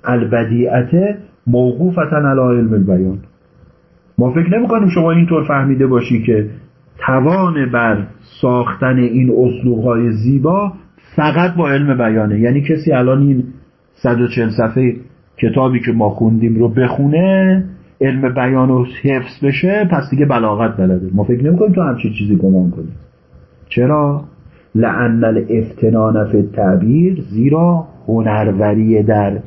البدیعه موقوفتا علی علم البیان ما فکر نمی کنیم شما اینطور فهمیده باشی که توان بر ساختن این اسلوب های زیبا فقط با علم بیانه. یعنی کسی الان این 140 صفحه کتابی که ما خوندیم رو بخونه علم بیان و حفظ بشه پس دیگه بلاغت بلده. ما فکر نمی کنیم تو همچین چیزی گمان کنیم. چرا؟ لعن الافتنان فی تعبیر زیرا هنروری در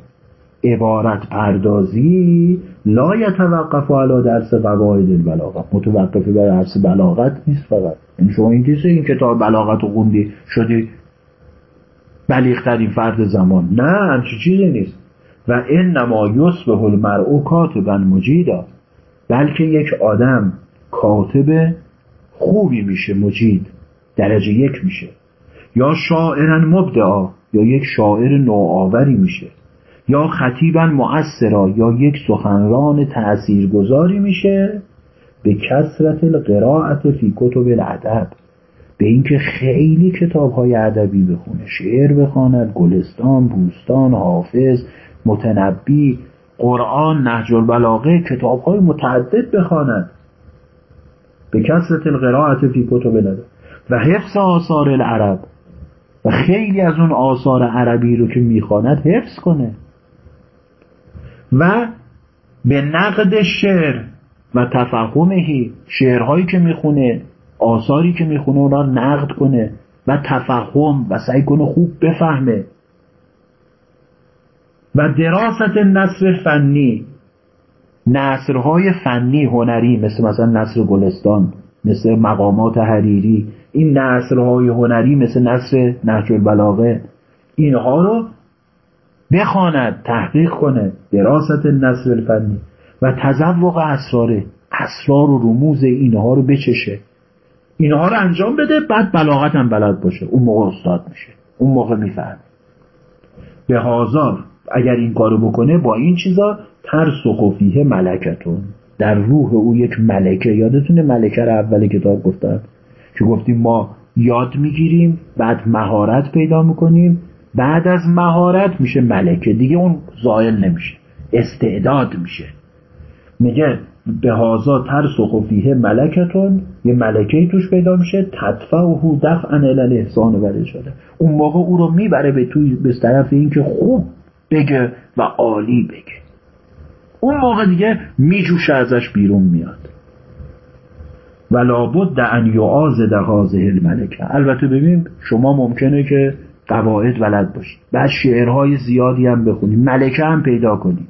عبارت پردازی لا یتوقف علی درس قواعد البلاغه متوقف بر درس بلاغت نیست فقط. این شما این این کتاب بلاغت رو خوندی شدی بلیغترین فرد زمان. نه همچی چیزی نیست. و انما یصبح المرء کاتبا مجیدا. بلکه یک آدم کاتب خوبی میشه مجید. درجه یک میشه. یا شاعرا مبدعا یا یک شاعر نوآوری میشه. یا خطیبا مؤثرا یا یک سخنران تاثیرگذاری میشه. به کسرت القراءت فی کتب الادب. به اینکه خیلی کتاب های ادبی بخونه. شعر بخواند گلستان بوستان حافظ متنبی قرآن نهج البلاغه کتاب های متعدد بخواند. به کسرت القراءت فی کتب الادب. و حفظ آثار العرب. و خیلی از اون آثار عربی رو که می‌خواند حفظ کنه. و به نقد شعر و تفهمهی شعرهایی که می‌خونه آثاری که می‌خونه اونا نقد کنه و تفهم و سعی کنه خوب بفهمه. و دراست نصر فنی نصرهای فنی هنری مثل مثلا نصر گلستان مثل مقامات حریری این نصرهای هنری مثل نصر نهج البلاغه اینها رو بخواند تحقیق کنه دراست نصر الفنی و تذوق اسراره اسرار و رموز اینها رو بچشه. اینها رو انجام بده بعد بلاغت هم بلد باشه. اون موقع استاد میشه. اون موقع میفهم به هازار اگر این کارو بکنه با این چیزا ترس و خفیه ملکتون. در روح او یک ملکه. یادتونه ملکه رو اول کتاب گفتن که گفتیم ما یاد می‌گیریم بعد مهارت پیدا می‌کنیم بعد از مهارت میشه ملکه. دیگه اون زائل نمیشه استعداد میشه. میگه به هازا ترس و خفیه ملکتون یه ملکه توش پیدا میشه تدفع و هو دفعا احسان و شده اون موقع او رو می‌بره به توی به طرف اینکه خوب بگه و عالی بگه. اون موقع دیگه میجوشه ازش بیرون میاد. و لابد ان یعازد هازه الملکه. البته ببین شما ممکنه که قواعد بلد باشی. بعد شعرهای زیادی هم بخونی. ملکه هم پیدا کنی.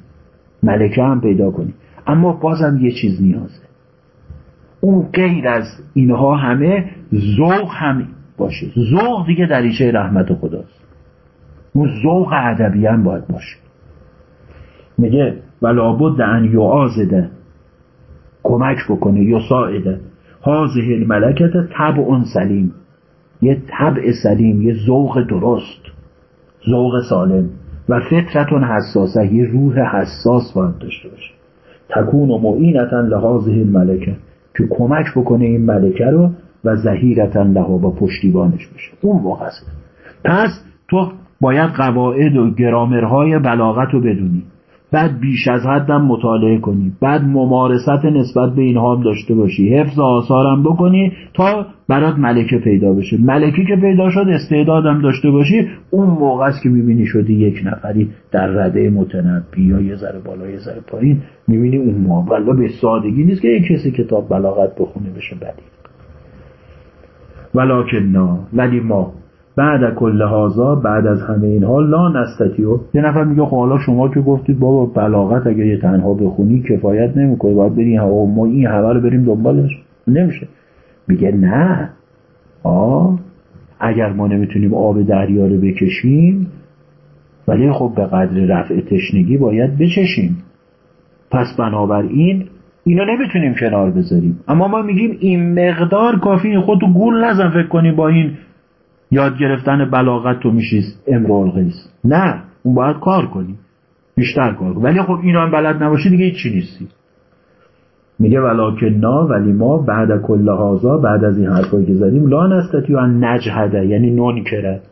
ملکه هم پیدا کنی. اما بازم یه چیز نیازه. اون غیر از اینها همه ذوق هم باشه. ذوق دیگه دریچه رحمت خداست. اون ذوق ادبی هم باید باشه. میگه و لابد ان یعازده کمک بکنه یا حاضه الملکت طبع سلیم یه طبع سلیم یه ذوق درست ذوق سالم و فطرتون حساسه یه روح حساس باید داشته باشه. تکون و معینتا لحاظه الملکه که کمک بکنه این ملکه رو و زهیرتا لها با پشتیبانش بشه. اون موقع است. پس تو باید قواعد و گرامرهای بلاغت رو بدونی. بعد بیش از حدم مطالعه کنی. بعد ممارست نسبت به اینها هم داشته باشی. حفظ آثارم بکنی تا برات ملکه پیدا بشه. ملکه که پیدا شد استعدادم داشته باشی اون موقع است که می‌بینی شدی یک نفری در رده متنبی یا یه ذره بالا یه ذره پایین. می‌بینی اون موقع. ولی به سادگی نیست که یک کسی کتاب بلاغت بخونه بشه بدی ولکن نه. ولی ما بعد کل هازا بعد از همه اینها لا نستتیو یه نفر میگه خب حالا شما که گفتید بابا بلاغت اگر یه تنها بخونی کفایت نمی‌کنه باید بریم هوا ما این همه رو بریم دنبالش. نمیشه. میگه نه. آ اگر ما نمی‌تونیم آب دریا رو بکشیم ولی خب به قدر رفع تشنگی باید بچشیم. پس بنابراین اینا نمی‌تونیم کنار بذاریم. اما ما میگیم این مقدار کافی خودتو گول نزن فکر کنی با این یاد گرفتن بلاغت تو میشیست امرال غیس نه اون باید کار کنی. بیشتر کار کنی ولی خب اینا هم بلد نباشی دیگه چی نیستی. میگه نا ولی ما بعد کل هازا بعد از این حرفایی که زدیم لا نستطیع ان نجهده یعنی نون کرد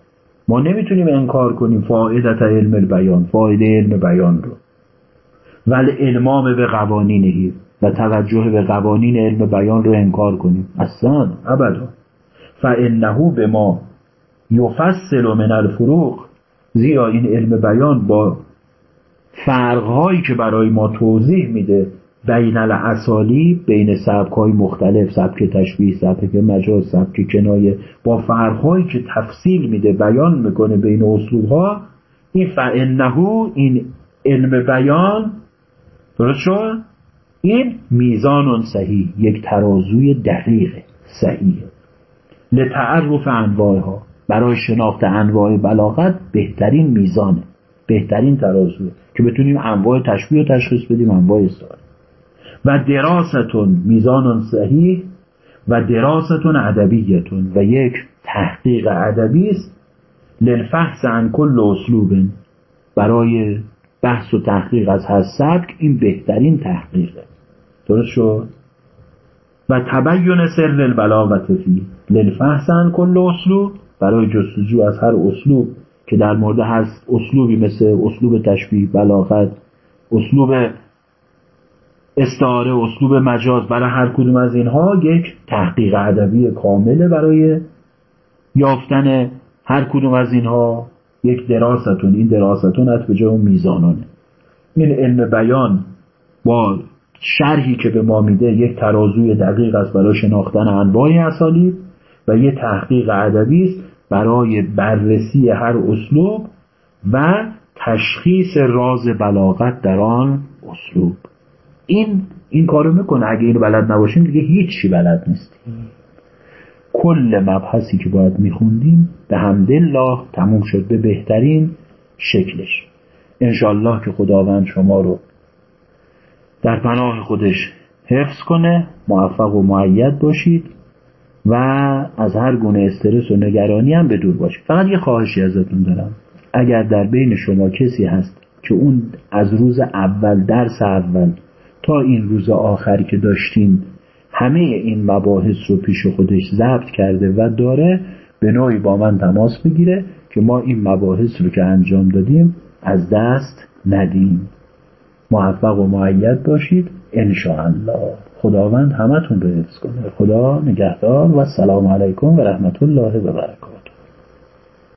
ما نمی‌تونیم انکار کنیم فایدت علم البیان فایده علم بیان رو. ولی علمام به قوانینهی و توجه به قوانین علم بیان رو انکار کنیم. اصلا ابدا. فانه به ما یفصل من الفروق زیرا این علم بیان با فرقهایی که برای ما توضیح میده بین الاصالی بین سبک های مختلف سبک تشبیه سبک مجاز سبک کنایه با فرقهایی که تفصیل میده بیان می‌کنه بین اصول ها این فعنهو این علم بیان درست شد؟ این میزان صحیح یک ترازوی دقیق صحیح. لتعرف انواع ها برای شناخت انواع بلاغت بهترین میزانه بهترین ترازوه که بتونیم انواع تشبیه و تشخیص بدیم انواع استعاره و دراستون میزان صحیح و دراستون ادبیتون. و یک تحقیق ادبی است. للفحص عن کل اسلوب. برای بحث و تحقیق از هر سبک این بهترین تحقیقه درست شد؟ و تبین سر البلاغت فی للفحص عن کل اسلوب. برای جستجو از هر اسلوب که در مورد هر اسلوبی مثل اسلوب تشبیه بلاغت اسلوب استعاره اسلوب مجاز برای هر کدوم از اینها یک تحقیق ادبی کامله برای یافتن هر کدوم از اینها یک دراستون. این دراستون از به جای میزانانه. این علم بیان با شرحی که به ما میده یک ترازوی دقیق است برای شناختن انواع اسالیب و یک تحقیق ادبی است برای بررسی هر اسلوب و تشخیص راز بلاغت در آن اسلوب. این این کارو می‌کنه. اگه اینو بلد نباشیم دیگه هیچی بلد نیستیم. کل مبحثی که باید میخوندیم به الله تموم شد به بهترین شکلش. انشالله که خداوند شما رو در پناه خودش حفظ کنه موفق و معید باشید. و از هر گونه استرس و نگرانی هم به دور باشید فقط یه خواهشی ازتون دارم. اگر در بین شما کسی هست که اون از روز اول درس اول تا این روز آخری که داشتین همه این مباحث رو پیش خودش ضبط کرده و داره به نوعی با من تماس بگیره که ما این مباحث رو که انجام دادیم از دست ندیم. موفق و معید باشید. الله خداوند همتون رو حفظ کنه. خدا نگهدار و سلام علیکم و رحمت الله و برکاته.